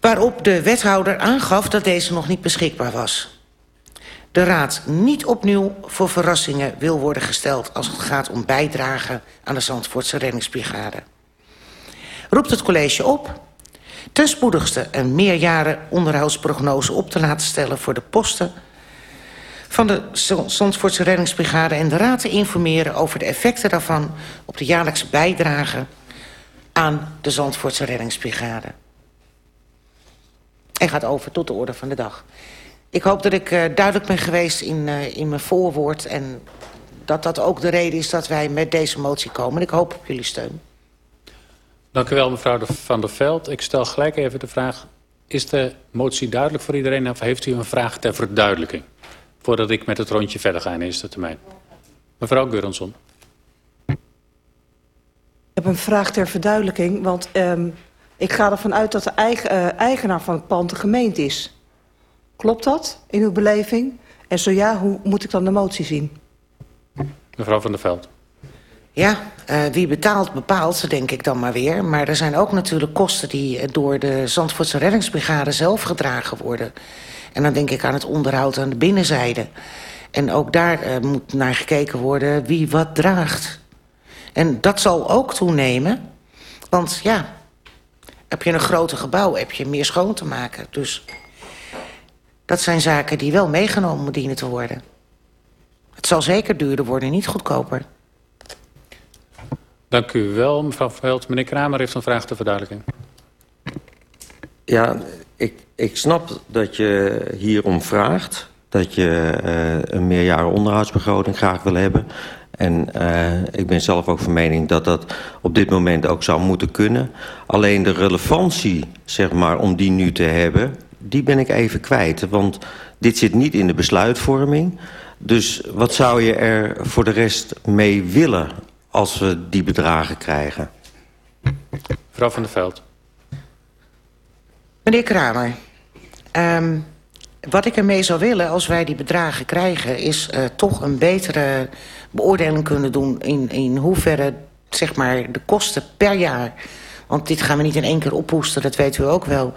Waarop de wethouder aangaf dat deze nog niet beschikbaar was. De raad niet opnieuw voor verrassingen wil worden gesteld als het gaat om bijdragen aan de Zandvoortse reddingsbrigade. Roept het college op ten spoedigste een meerjaren onderhoudsprognose op te laten stellen voor de posten van de Zandvoortse reddingsbrigade en de raad te informeren over de effecten daarvan op de jaarlijkse bijdrage aan de Zandvoortse reddingsbrigade. En gaat over tot de orde van de dag. Ik hoop dat ik uh, duidelijk ben geweest in, uh, in mijn voorwoord... en dat dat ook de reden is dat wij met deze motie komen. En ik hoop op jullie steun. Dank u wel, mevrouw Van der Veld. Ik stel gelijk even de vraag... is de motie duidelijk voor iedereen... of heeft u een vraag ter verduidelijking? Voordat ik met het rondje verder ga in eerste termijn. Mevrouw Gurrenson. Ik heb een vraag ter verduidelijking, want um, ik ga ervan uit dat de eigen, uh, eigenaar van het pand de gemeente is. Klopt dat in uw beleving? En zo ja, hoe moet ik dan de motie zien? Mevrouw van der Veld. Ja, uh, wie betaalt bepaalt, denk ik dan maar weer. Maar er zijn ook natuurlijk kosten die door de Zandvoortse reddingsbrigade zelf gedragen worden. En dan denk ik aan het onderhoud aan de binnenzijde. En ook daar uh, moet naar gekeken worden wie wat draagt. En dat zal ook toenemen. Want ja, heb je een groter gebouw, heb je meer schoon te maken. Dus dat zijn zaken die wel meegenomen dienen te worden. Het zal zeker duurder worden, niet goedkoper. Dank u wel, mevrouw Veld. Meneer Kramer heeft een vraag ter verduidelijking. Ja, ik, ik snap dat je hierom vraagt. Dat je uh, een meerjaren onderhoudsbegroting graag wil hebben. En uh, ik ben zelf ook van mening dat dat op dit moment ook zou moeten kunnen. Alleen de relevantie, zeg maar, om die nu te hebben... die ben ik even kwijt. Want dit zit niet in de besluitvorming. Dus wat zou je er voor de rest mee willen als we die bedragen krijgen? Mevrouw van der Veld. Meneer Kramer, um, wat ik ermee zou willen als wij die bedragen krijgen... is uh, toch een betere beoordeling kunnen doen in, in hoeverre zeg maar, de kosten per jaar... want dit gaan we niet in één keer ophoesten, dat weten we ook wel...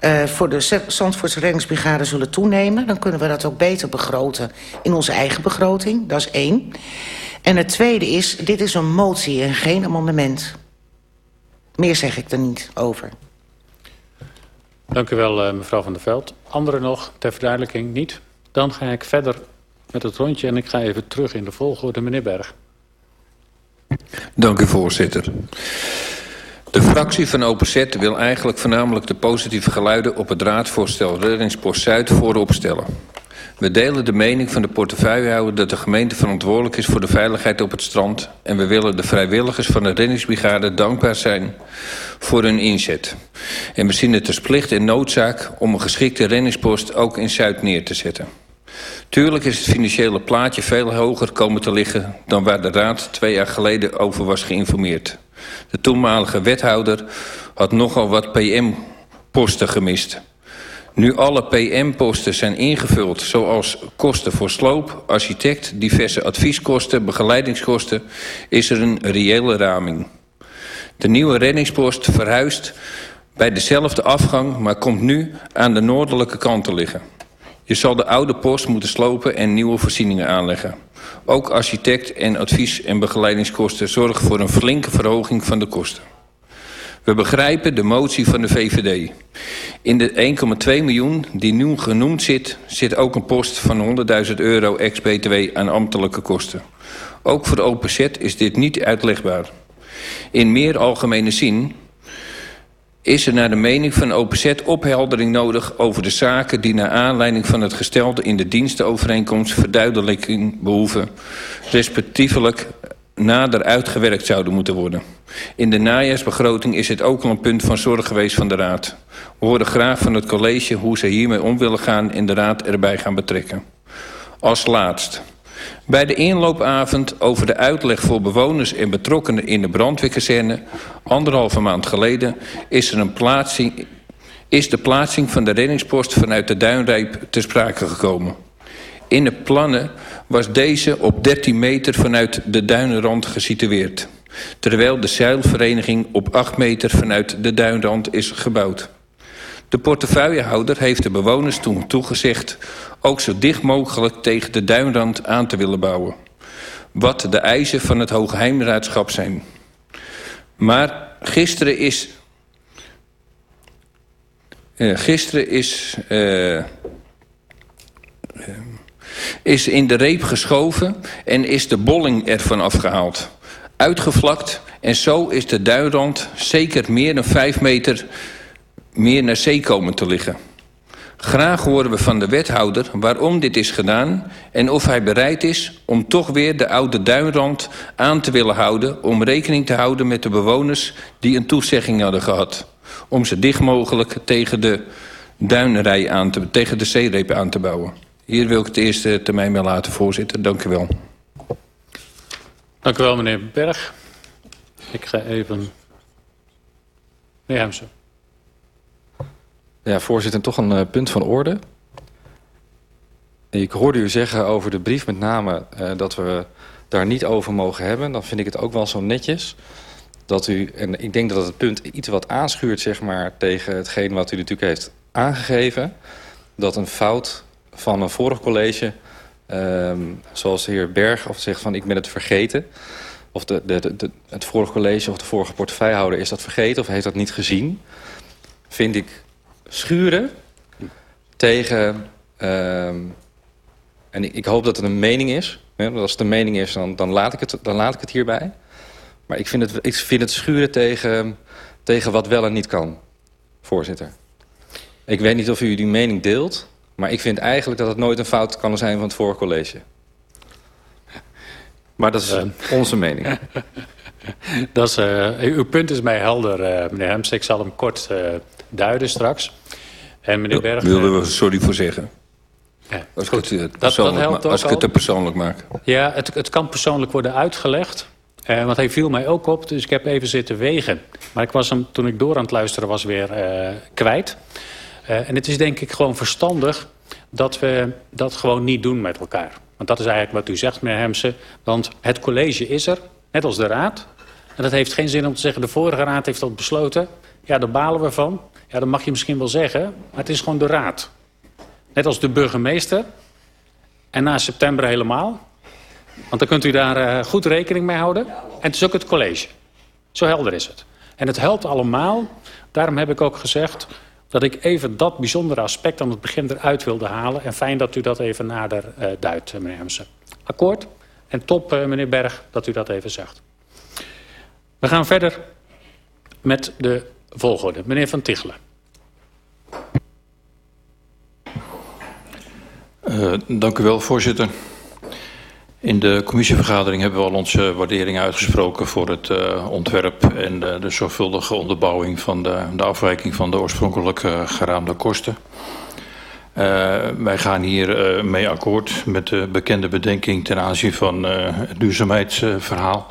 Uh, voor de Zandvoortse reddingsbrigade zullen toenemen... dan kunnen we dat ook beter begroten in onze eigen begroting. Dat is één. En het tweede is, dit is een motie en geen amendement. Meer zeg ik er niet over. Dank u wel, uh, mevrouw Van der Veld. Anderen nog ter verduidelijking niet? Dan ga ik verder met het rondje en ik ga even terug in de volgorde. Meneer Berg. Dank u, voorzitter. De fractie van OPZ wil eigenlijk voornamelijk de positieve geluiden op het raadsvoorstel Reddingspost Zuid voorop stellen. We delen de mening van de portefeuillehouder dat de gemeente verantwoordelijk is voor de veiligheid op het strand en we willen de vrijwilligers van de reddingsbrigade dankbaar zijn voor hun inzet. En we zien het als en noodzaak om een geschikte reddingspost ook in Zuid neer te zetten. Tuurlijk is het financiële plaatje veel hoger komen te liggen dan waar de Raad twee jaar geleden over was geïnformeerd. De toenmalige wethouder had nogal wat PM-posten gemist. Nu alle PM-posten zijn ingevuld, zoals kosten voor sloop, architect, diverse advieskosten, begeleidingskosten, is er een reële raming. De nieuwe reddingspost verhuist bij dezelfde afgang, maar komt nu aan de noordelijke kant te liggen. Je zal de oude post moeten slopen en nieuwe voorzieningen aanleggen. Ook architect en advies- en begeleidingskosten zorgen voor een flinke verhoging van de kosten. We begrijpen de motie van de VVD. In de 1,2 miljoen die nu genoemd zit, zit ook een post van 100.000 euro ex-BTW aan ambtelijke kosten. Ook voor de OPZ is dit niet uitlegbaar. In meer algemene zin is er naar de mening van OPZ opheldering nodig over de zaken die naar aanleiding van het gestelde in de dienstenovereenkomst verduidelijking behoeven, respectievelijk nader uitgewerkt zouden moeten worden. In de najaarsbegroting is het ook al een punt van zorg geweest van de Raad. We horen graag van het college hoe ze hiermee om willen gaan en de Raad erbij gaan betrekken. Als laatst. Bij de inloopavond over de uitleg voor bewoners en betrokkenen in de brandweerkazerne... anderhalve maand geleden is er een plaatsing, is de plaatsing van de reddingspost vanuit de Duinrijp ter sprake gekomen. In de plannen was deze op 13 meter vanuit de duinrand gesitueerd. Terwijl de zeilvereniging op 8 meter vanuit de duinrand is gebouwd. De portefeuillehouder heeft de bewoners toen toegezegd... ook zo dicht mogelijk tegen de duinrand aan te willen bouwen. Wat de eisen van het Hoogheimraadschap zijn. Maar gisteren is... Uh, gisteren is... Uh, is in de reep geschoven en is de bolling ervan afgehaald. Uitgevlakt en zo is de duinrand zeker meer dan 5 meter meer naar zee komen te liggen. Graag horen we van de wethouder waarom dit is gedaan... en of hij bereid is om toch weer de oude duinrand aan te willen houden... om rekening te houden met de bewoners die een toezegging hadden gehad. Om ze dicht mogelijk tegen de duinrij aan te, tegen de zeereep aan te bouwen. Hier wil ik het eerste termijn mee laten, voorzitter. Dank u wel. Dank u wel, meneer Berg. Ik ga even... Meneer Hemsen. Ja, voorzitter, toch een uh, punt van orde. Ik hoorde u zeggen over de brief met name uh, dat we daar niet over mogen hebben. Dan vind ik het ook wel zo netjes dat u, en ik denk dat het punt iets wat aanschuurt zeg maar, tegen hetgeen wat u natuurlijk heeft aangegeven... dat een fout van een vorig college, um, zoals de heer Berg of zegt van ik ben het vergeten... of de, de, het vorige college of de vorige portefeuillehouder is dat vergeten of heeft dat niet gezien... vind ik schuren tegen... Um, en ik, ik, hoop dat het een mening is. Hè, als het een mening is, dan, dan, laat ik het, dan laat ik het hierbij. Maar ik vind het, ik vind het schuren tegen, tegen wat wel en niet kan, voorzitter. Ik weet niet of u die mening deelt... maar ik vind eigenlijk dat het nooit een fout kan zijn van het vorige college. Maar dat is uh, onze mening. [LAUGHS] dat is, uh, uw punt is mij helder, uh, meneer Hems. Ik zal hem kort duiden straks. En meneer Berg... Wilden we sorry voor zeggen. Ja, als goed. ik, het, dat, dat helpt als ik het te persoonlijk maak. Ja, het, het kan persoonlijk worden uitgelegd. Uh, want hij viel mij ook op, dus ik heb even zitten wegen. Maar ik was hem, toen ik door aan het luisteren was, weer uh, kwijt. Uh, en het is denk ik gewoon verstandig dat we dat gewoon niet doen met elkaar. Want dat is eigenlijk wat u zegt, meneer Hemsen. Want het college is er, net als de raad. En dat heeft geen zin om te zeggen, de vorige raad heeft dat besloten. Ja, daar balen we van. Ja, dat mag je misschien wel zeggen, maar het is gewoon de raad. Net als de burgemeester. En na september helemaal. Want dan kunt u daar uh, goed rekening mee houden. En het is ook het college. Zo helder is het. En het helpt allemaal. Daarom heb ik ook gezegd dat ik even dat bijzondere aspect aan het begin eruit wilde halen. En fijn dat u dat even nader uh, duidt, eh, meneer Hemsen. Akkoord? En top, uh, meneer Berg, dat u dat even zegt. We gaan verder met de volgorde. Meneer Van Tichelen. Uh, dank u wel, voorzitter. In de commissievergadering hebben we al onze waardering uitgesproken voor het uh, ontwerp en de, de, zorgvuldige onderbouwing van de, de afwijking van de oorspronkelijk uh, geraamde kosten. Uh, wij gaan hier mee akkoord met de bekende bedenking ten aanzien van het duurzaamheidsverhaal.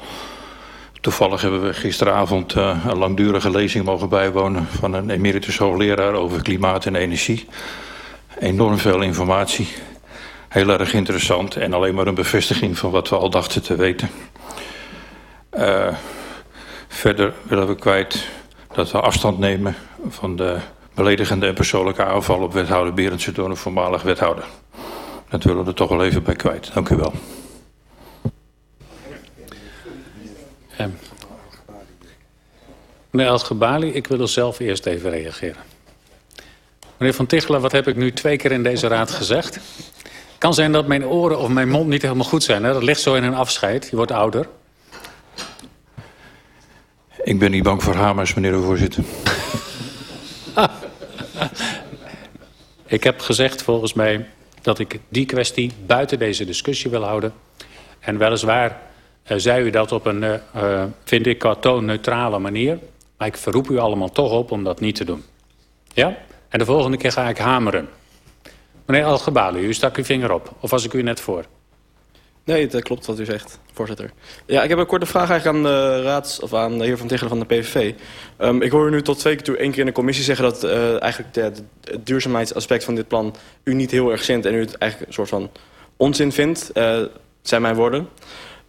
Toevallig hebben we gisteravond een langdurige lezing mogen bijwonen van een emeritus hoogleraar over klimaat en energie. Enorm veel informatie heel erg interessant en alleen maar een bevestiging van wat we al dachten te weten. Uh, verder willen we kwijt dat we afstand nemen van de beledigende en persoonlijke aanval op wethouder Berendsen door een voormalig wethouder. Dat willen we er toch wel even bij kwijt. Dank u wel. Um, meneer Al-Gebali, ik wil er zelf eerst even reageren. Meneer Van Tichelen, wat heb ik nu twee keer in deze raad gezegd? Kan zijn dat mijn oren of mijn mond niet helemaal goed zijn. Hè? Dat ligt zo in een afscheid. Je wordt ouder. Ik ben niet bang voor hamers, meneer de voorzitter. [LAUGHS] ik heb gezegd volgens mij dat ik die kwestie buiten deze discussie wil houden. En weliswaar uh, zei u dat op een, uh, vind ik, neutrale manier. Maar ik verroep u allemaal toch op om dat niet te doen. Ja? En de volgende keer ga ik hameren. Meneer Algebali, u stak uw vinger op. Of was ik u net voor? Nee, dat klopt wat u zegt, voorzitter. Ja, ik heb een korte vraag eigenlijk aan de raads, of aan de heer Van Tichelen van de PVV. Um, ik hoor u nu tot twee keer toe één keer in de commissie zeggen dat uh, eigenlijk het duurzaamheidsaspect van dit plan u niet heel erg zint en u het eigenlijk een soort van onzin vindt. Uh, zijn mijn woorden.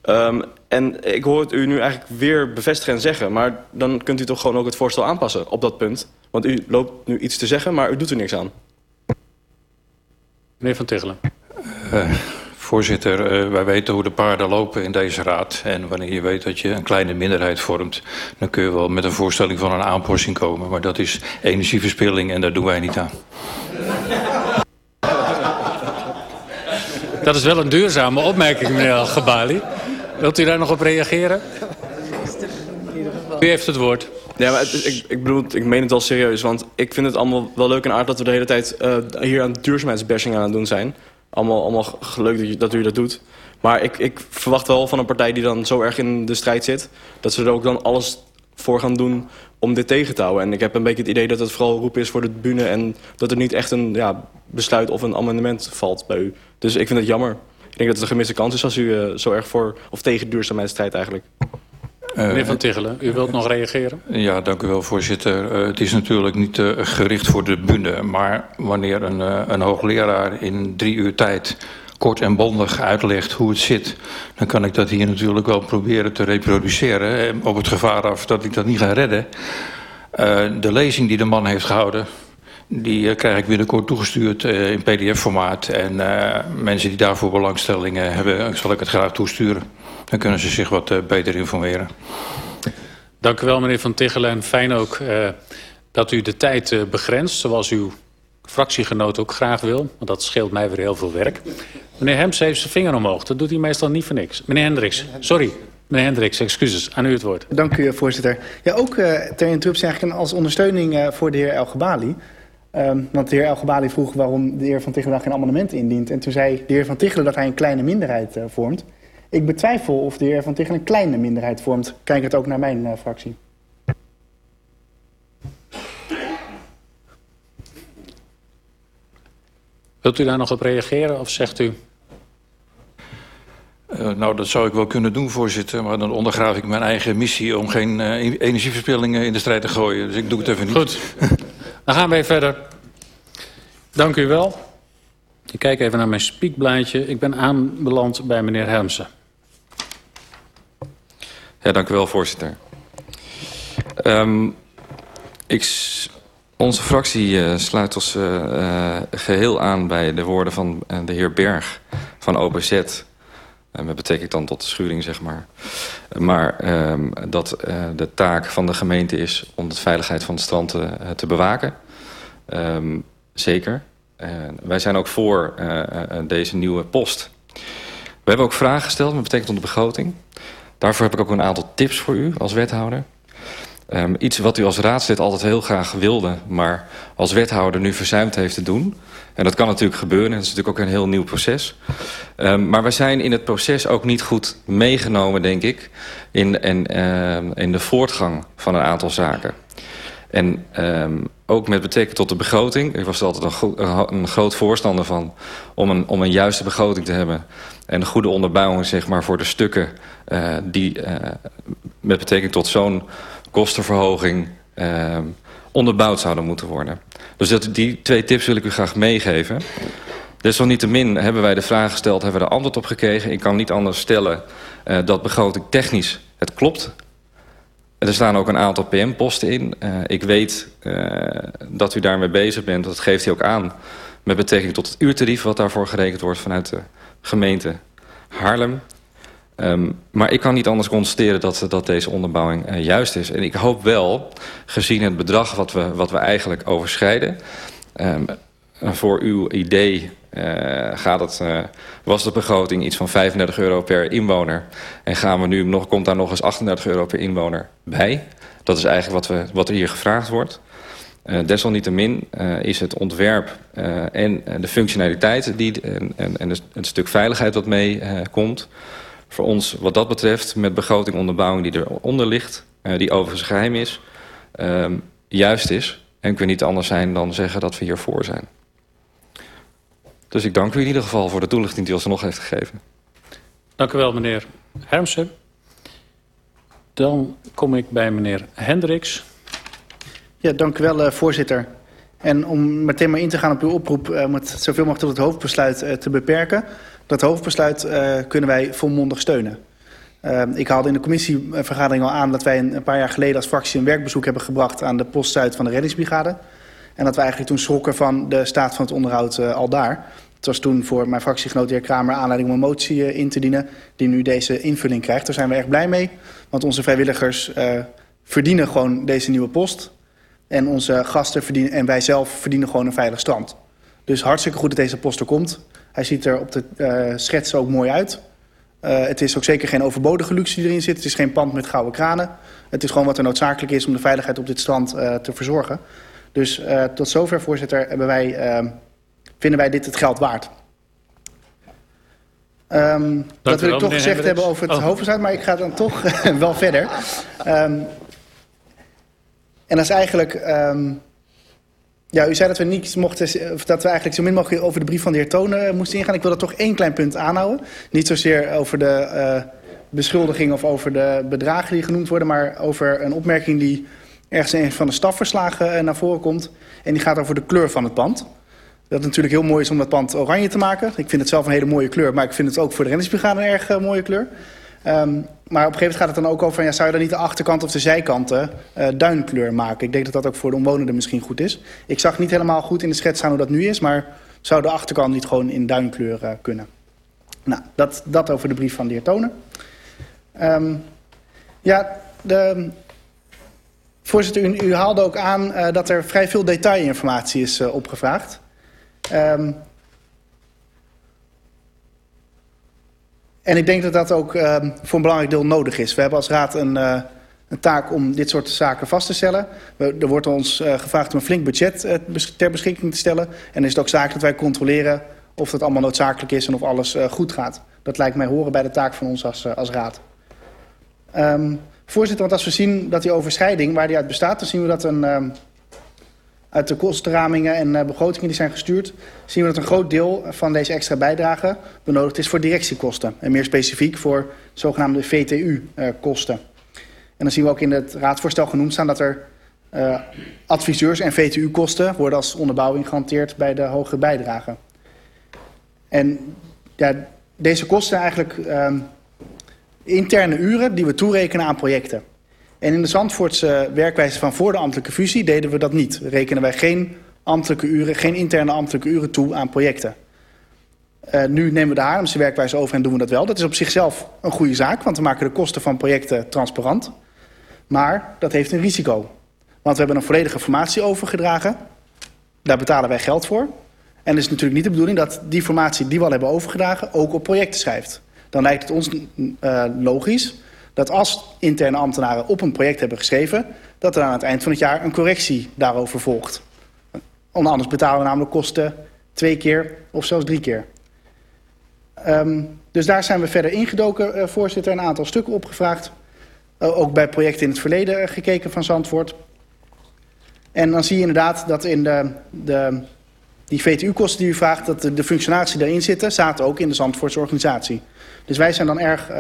Um, en ik hoor het u nu eigenlijk weer bevestigen en zeggen, maar dan kunt u toch gewoon ook het voorstel aanpassen op dat punt. Want u loopt nu iets te zeggen, maar u doet er niks aan. Meneer Van Tichelen. Uh, voorzitter, uh, wij weten hoe de paarden lopen in deze raad. En wanneer je weet dat je een kleine minderheid vormt... dan kun je wel met een voorstelling van een aanpassing komen. Maar dat is energieverspilling en daar doen wij niet aan. Dat is wel een duurzame opmerking, meneer Al-Gabali. Wilt u daar nog op reageren? U heeft het woord. Ja, maar ik, ik bedoel, ik meen het wel serieus. Want ik vind het allemaal wel leuk en aardig dat we de hele tijd uh, hier aan duurzaamheidsbashing aan het doen zijn. Allemaal, allemaal leuk dat, u dat doet. Maar ik, ik verwacht wel van een partij die dan zo erg in de strijd zit... dat ze er ook dan alles voor gaan doen om dit tegen te houden. En ik heb een beetje het idee dat het vooral roep is voor de bühne... en dat er niet echt een ja, besluit of een amendement valt bij u. Dus ik vind het jammer. Ik denk dat het een gemiste kans is als u uh, zo erg voor... of tegen duurzaamheidsstrijd eigenlijk. Uh, Meneer Van Tichelen, u wilt nog reageren? Ja, dank u wel, voorzitter. Uh, het is natuurlijk niet uh, gericht voor de bühne... maar wanneer een, een hoogleraar in drie uur tijd kort en bondig uitlegt hoe het zit... dan kan ik dat hier natuurlijk wel proberen te reproduceren... op het gevaar af dat ik dat niet ga redden. de lezing die de man heeft gehouden... Die krijg ik binnenkort toegestuurd in pdf-formaat. En mensen die daarvoor belangstellingen hebben, zal ik het graag toesturen. Dan kunnen ze zich wat uh, beter informeren. Dank u wel, meneer Van Tichelen. En fijn ook uh, dat u de tijd uh, begrenst, zoals uw fractiegenoot ook graag wil. Want dat scheelt mij weer heel veel werk. Meneer Hems heeft zijn vinger omhoog. Dat doet hij meestal niet voor niks. Meneer Hendricks, sorry. Meneer Hendricks, excuses. Aan u het woord. Dank u, voorzitter. Ja, ook ter interruptie eigenlijk als ondersteuning voor de heer El Gebali. Um, want de heer El Gebali vroeg waarom de heer Van Tichelen geen amendement indient. En toen zei de heer Van Tichelen dat hij een kleine minderheid vormt. Ik betwijfel of de heer Van Tichelen een kleine minderheid vormt. Kijk het ook naar mijn uh, fractie. Wilt u daar nog op reageren of zegt u... Uh, nou, dat zou ik wel kunnen doen, voorzitter. Maar dan ondergraaf ik mijn eigen missie om geen uh, energieverspillingen in de strijd te gooien. Dus ik doe het even niet. Goed. [LAUGHS] Dan gaan we verder. Dank u wel. Ik kijk even naar mijn spiekblaadje. Ik ben aanbeland bij meneer Helmsen. Ja, dank u wel, voorzitter. Um, ik, onze fractie uh, sluit ons uh, uh, geheel aan bij de woorden van de heer Berg van OPZ. En dat betekent dan tot de schuring, zeg maar. Maar um, dat de taak van de gemeente is om de veiligheid van het strand te, te bewaken. Um, zeker. wij zijn ook voor deze nieuwe post. We hebben ook vragen gesteld, dat betekent de begroting. Daarvoor heb ik ook een aantal tips voor u als wethouder. Um, iets wat u als raadslid altijd heel graag wilde... maar als wethouder nu verzuimd heeft te doen. En dat kan natuurlijk gebeuren. Dat is natuurlijk ook een heel nieuw proces. Um, maar we zijn in het proces ook niet goed meegenomen, denk ik... in, in, uh, in de voortgang van een aantal zaken. En um, ook met betrekking tot de begroting. Ik was er altijd een groot voorstander van... om een, om een juiste begroting te hebben... en een goede onderbouwing zeg maar, voor de stukken... Uh, die uh, met betrekking tot zo'n kostenverhoging... Uh, onderbouwd zouden moeten worden. Dus dat, die twee tips wil ik u graag meegeven. Desalniettemin hebben wij de vraag gesteld... hebben we er antwoord op gekregen. Ik kan niet anders stellen uh, dat begroting technisch het klopt... Er staan ook een aantal PM-posten in. Uh, ik weet uh, dat u daarmee bezig bent. Dat geeft hij ook aan. Met betrekking tot het uurtarief wat daarvoor gerekend wordt vanuit de gemeente Haarlem. Um, maar ik kan niet anders constateren dat, dat deze onderbouwing uh, juist is. En ik hoop wel, gezien het bedrag wat we, wat we eigenlijk overschrijden... Um, voor uw idee uh, gaat het, uh, was de begroting iets van 35 euro per inwoner. En gaan we nu nog, komt daar nog eens 38 euro per inwoner bij. Dat is eigenlijk wat, we, wat er hier gevraagd wordt. Desalniettemin is het ontwerp en de functionaliteit die, en, en, en het stuk veiligheid wat mee komt... voor ons wat dat betreft met begroting onderbouwing die eronder ligt... die overigens geheim is, juist is. En wil niet anders zijn dan zeggen dat we hiervoor zijn. Dus ik dank u in ieder geval voor de toelichting die ons nog heeft gegeven. Dank u wel, meneer Hermsen. Dan kom ik bij meneer Hendricks. Ja, dank u wel, uh, voorzitter. En om meteen maar in te gaan op uw oproep... Uh, om het zoveel mogelijk tot het hoofdbesluit te beperken. Dat hoofdbesluit kunnen wij volmondig steunen. ik haalde in de commissievergadering al aan... dat wij een, paar jaar geleden als fractie een werkbezoek hebben gebracht... aan de post Zuid van de reddingsbrigade. En dat we eigenlijk toen schrokken van de staat van het onderhoud al daar... Het was toen voor mijn fractiegenoot de heer Kramer aanleiding om een motie in te dienen... die nu deze invulling krijgt. Daar zijn we erg blij mee, want onze vrijwilligers verdienen gewoon deze nieuwe post. En onze gasten verdienen, en wij zelf verdienen gewoon een veilig strand. Dus hartstikke goed dat deze post er komt. Hij ziet er op de uh, schets ook mooi uit. Uh, het is ook zeker geen overbodige luxe die erin zit. Het is geen pand met gouden kranen. Het is gewoon wat er noodzakelijk is om de veiligheid op dit strand uh, te verzorgen. Dus tot zover, voorzitter, hebben wij, uh, vinden wij dit het geld waard. Um, dat wil ik toch gezegd hebben over het oh. hoofdbesluit, maar ik ga dan toch [LAUGHS] wel verder. Um, en dat is eigenlijk... Um, ja, u zei dat we, niet mochten, dat we eigenlijk zo min mogelijk over de brief van de heer Tonen moesten ingaan. Ik wil dat toch één klein punt aanhouden. Niet zozeer over de uh, beschuldiging of over de bedragen die genoemd worden... maar over een opmerking die ergens in van de stafverslagen naar voren komt. En die gaat over de kleur van het pand. Dat natuurlijk heel mooi is om dat pand oranje te maken. Ik vind het zelf een hele mooie kleur, maar ik vind het ook voor de renningsbrigade een erg mooie kleur. Um, maar op een gegeven moment gaat het dan ook over... Ja, zou je dan niet de achterkant of de zijkanten uh, duinkleur maken? Ik denk dat dat ook voor de omwonenden misschien goed is. Ik zag niet helemaal goed in de schets staan hoe dat nu is... maar zou de achterkant niet gewoon in duinkleur uh, kunnen? Nou, dat, dat over de brief van de heer Tonen. Um, ja, de, voorzitter, u, u haalde ook aan uh, dat er vrij veel detailinformatie is opgevraagd. Um, En ik denk dat dat ook uh, voor een belangrijk deel nodig is. We hebben als raad een, uh, een taak om dit soort zaken vast te stellen. We, er wordt ons uh, gevraagd om een flink budget uh, ter beschikking te stellen. En is het ook zaak dat wij controleren of dat allemaal noodzakelijk is en of alles goed gaat. Dat lijkt mij horen bij de taak van ons als, als raad. Um, voorzitter, want als we zien dat die overschrijding, waar die uit bestaat... dan zien we dat een... Uit de kostenramingen en uh, begrotingen die zijn gestuurd... zien we dat een groot deel van deze extra bijdrage benodigd is voor directiekosten. En meer specifiek voor zogenaamde VTU-kosten. En dan zien we ook in het raadsvoorstel genoemd staan dat er uh, adviseurs- en VTU-kosten... worden als onderbouwing gehanteerd bij de hogere bijdrage. En deze kosten eigenlijk interne uren die we toerekenen aan projecten... En in de Zandvoortse werkwijze van voor de ambtelijke fusie deden we dat niet. Rekenen wij geen ambtelijke uren, geen interne ambtelijke uren toe aan projecten. Uh, nu nemen we de Haarlemse werkwijze over en doen we dat wel. Dat is op zichzelf een goede zaak, want we maken de kosten van projecten transparant. Maar dat heeft een risico. Want we hebben een volledige formatie overgedragen. Daar betalen wij geld voor. En het is natuurlijk niet de bedoeling dat die formatie die we al hebben overgedragen ook op projecten schrijft. Dan lijkt het ons uh, logisch dat als interne ambtenaren op een project hebben geschreven... dat er aan het eind van het jaar een correctie daarover volgt. Anders betalen we namelijk kosten twee keer of zelfs drie keer. Um, dus daar zijn we verder ingedoken, uh, voorzitter. Een aantal stukken opgevraagd. Ook bij projecten in het verleden uh, gekeken van Zandvoort. En dan zie je inderdaad dat in de, de, die VTU-kosten die u vraagt... dat de, functionatie die daarin zitten, zaten ook in de Zandvoortse organisatie. Dus wij zijn dan erg...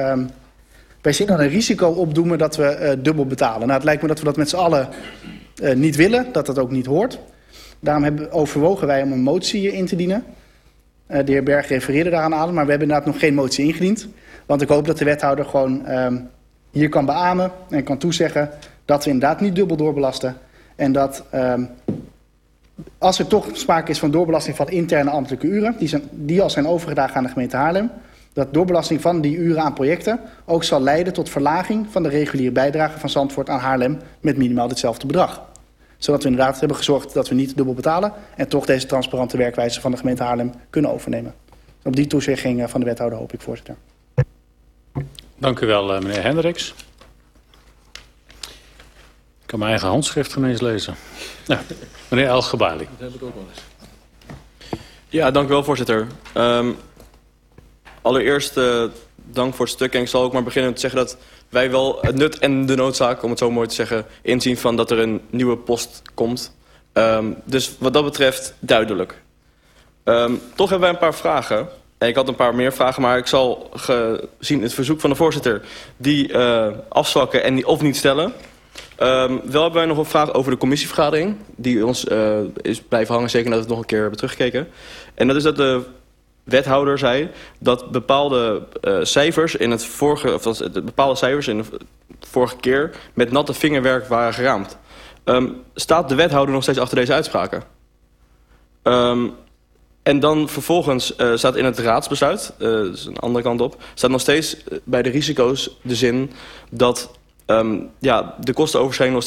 Wij zien dan een risico opdoemen dat we uh, dubbel betalen. Nou, het lijkt me dat we dat met z'n allen uh, niet willen, dat dat ook niet hoort. Daarom hebben, overwogen wij om een motie in te dienen. Uh, de heer Berg refereerde daaraan aan, maar we hebben inderdaad nog geen motie ingediend. Want ik hoop dat de wethouder gewoon uh, hier kan beamen en kan toezeggen dat we inderdaad niet dubbel doorbelasten. En dat uh, als er toch sprake is van doorbelasting van interne ambtelijke uren, die, zijn, die al zijn overgedragen aan de gemeente Haarlem, dat doorbelasting van die uren aan projecten ook zal leiden tot verlaging van de reguliere bijdrage van Zandvoort aan Haarlem met minimaal ditzelfde bedrag. Zodat we inderdaad hebben gezorgd dat we niet dubbel betalen en toch deze transparante werkwijze van de gemeente Haarlem kunnen overnemen. Op die toezegging van de wethouder hoop ik, voorzitter. Dank u wel, meneer Hendricks. Ik kan mijn eigen handschrift geen eens lezen. Nou, meneer El Gebali. Dat heb ik ook wel eens. Ja, dank u wel, voorzitter. Um, allereerst uh, dank voor het stuk. En ik zal ook maar beginnen te zeggen dat wij wel het nut en de noodzaak, om het zo mooi te zeggen, inzien van dat er een nieuwe post komt. Um, dus wat dat betreft duidelijk. Um, toch hebben wij een paar vragen. Ik had een paar meer vragen, maar ik zal gezien het verzoek van de voorzitter die uh, afzwakken en die of niet stellen. Um, wel hebben wij nog een vraag over de commissievergadering. Die ons uh, is blijven hangen, zeker nadat we het nog een keer hebben teruggekeken. En dat is dat de wethouder zei dat bepaalde uh, cijfers in het vorige, of dat bepaalde cijfers in de vorige keer met natte vingerwerk waren geraamd. Um, staat de wethouder nog steeds achter deze uitspraken? Um, en dan vervolgens uh, staat in het raadsbesluit, uh, dus een andere kant op, staat nog steeds bij de risico's de zin dat um, ja, de kostenoverschrijding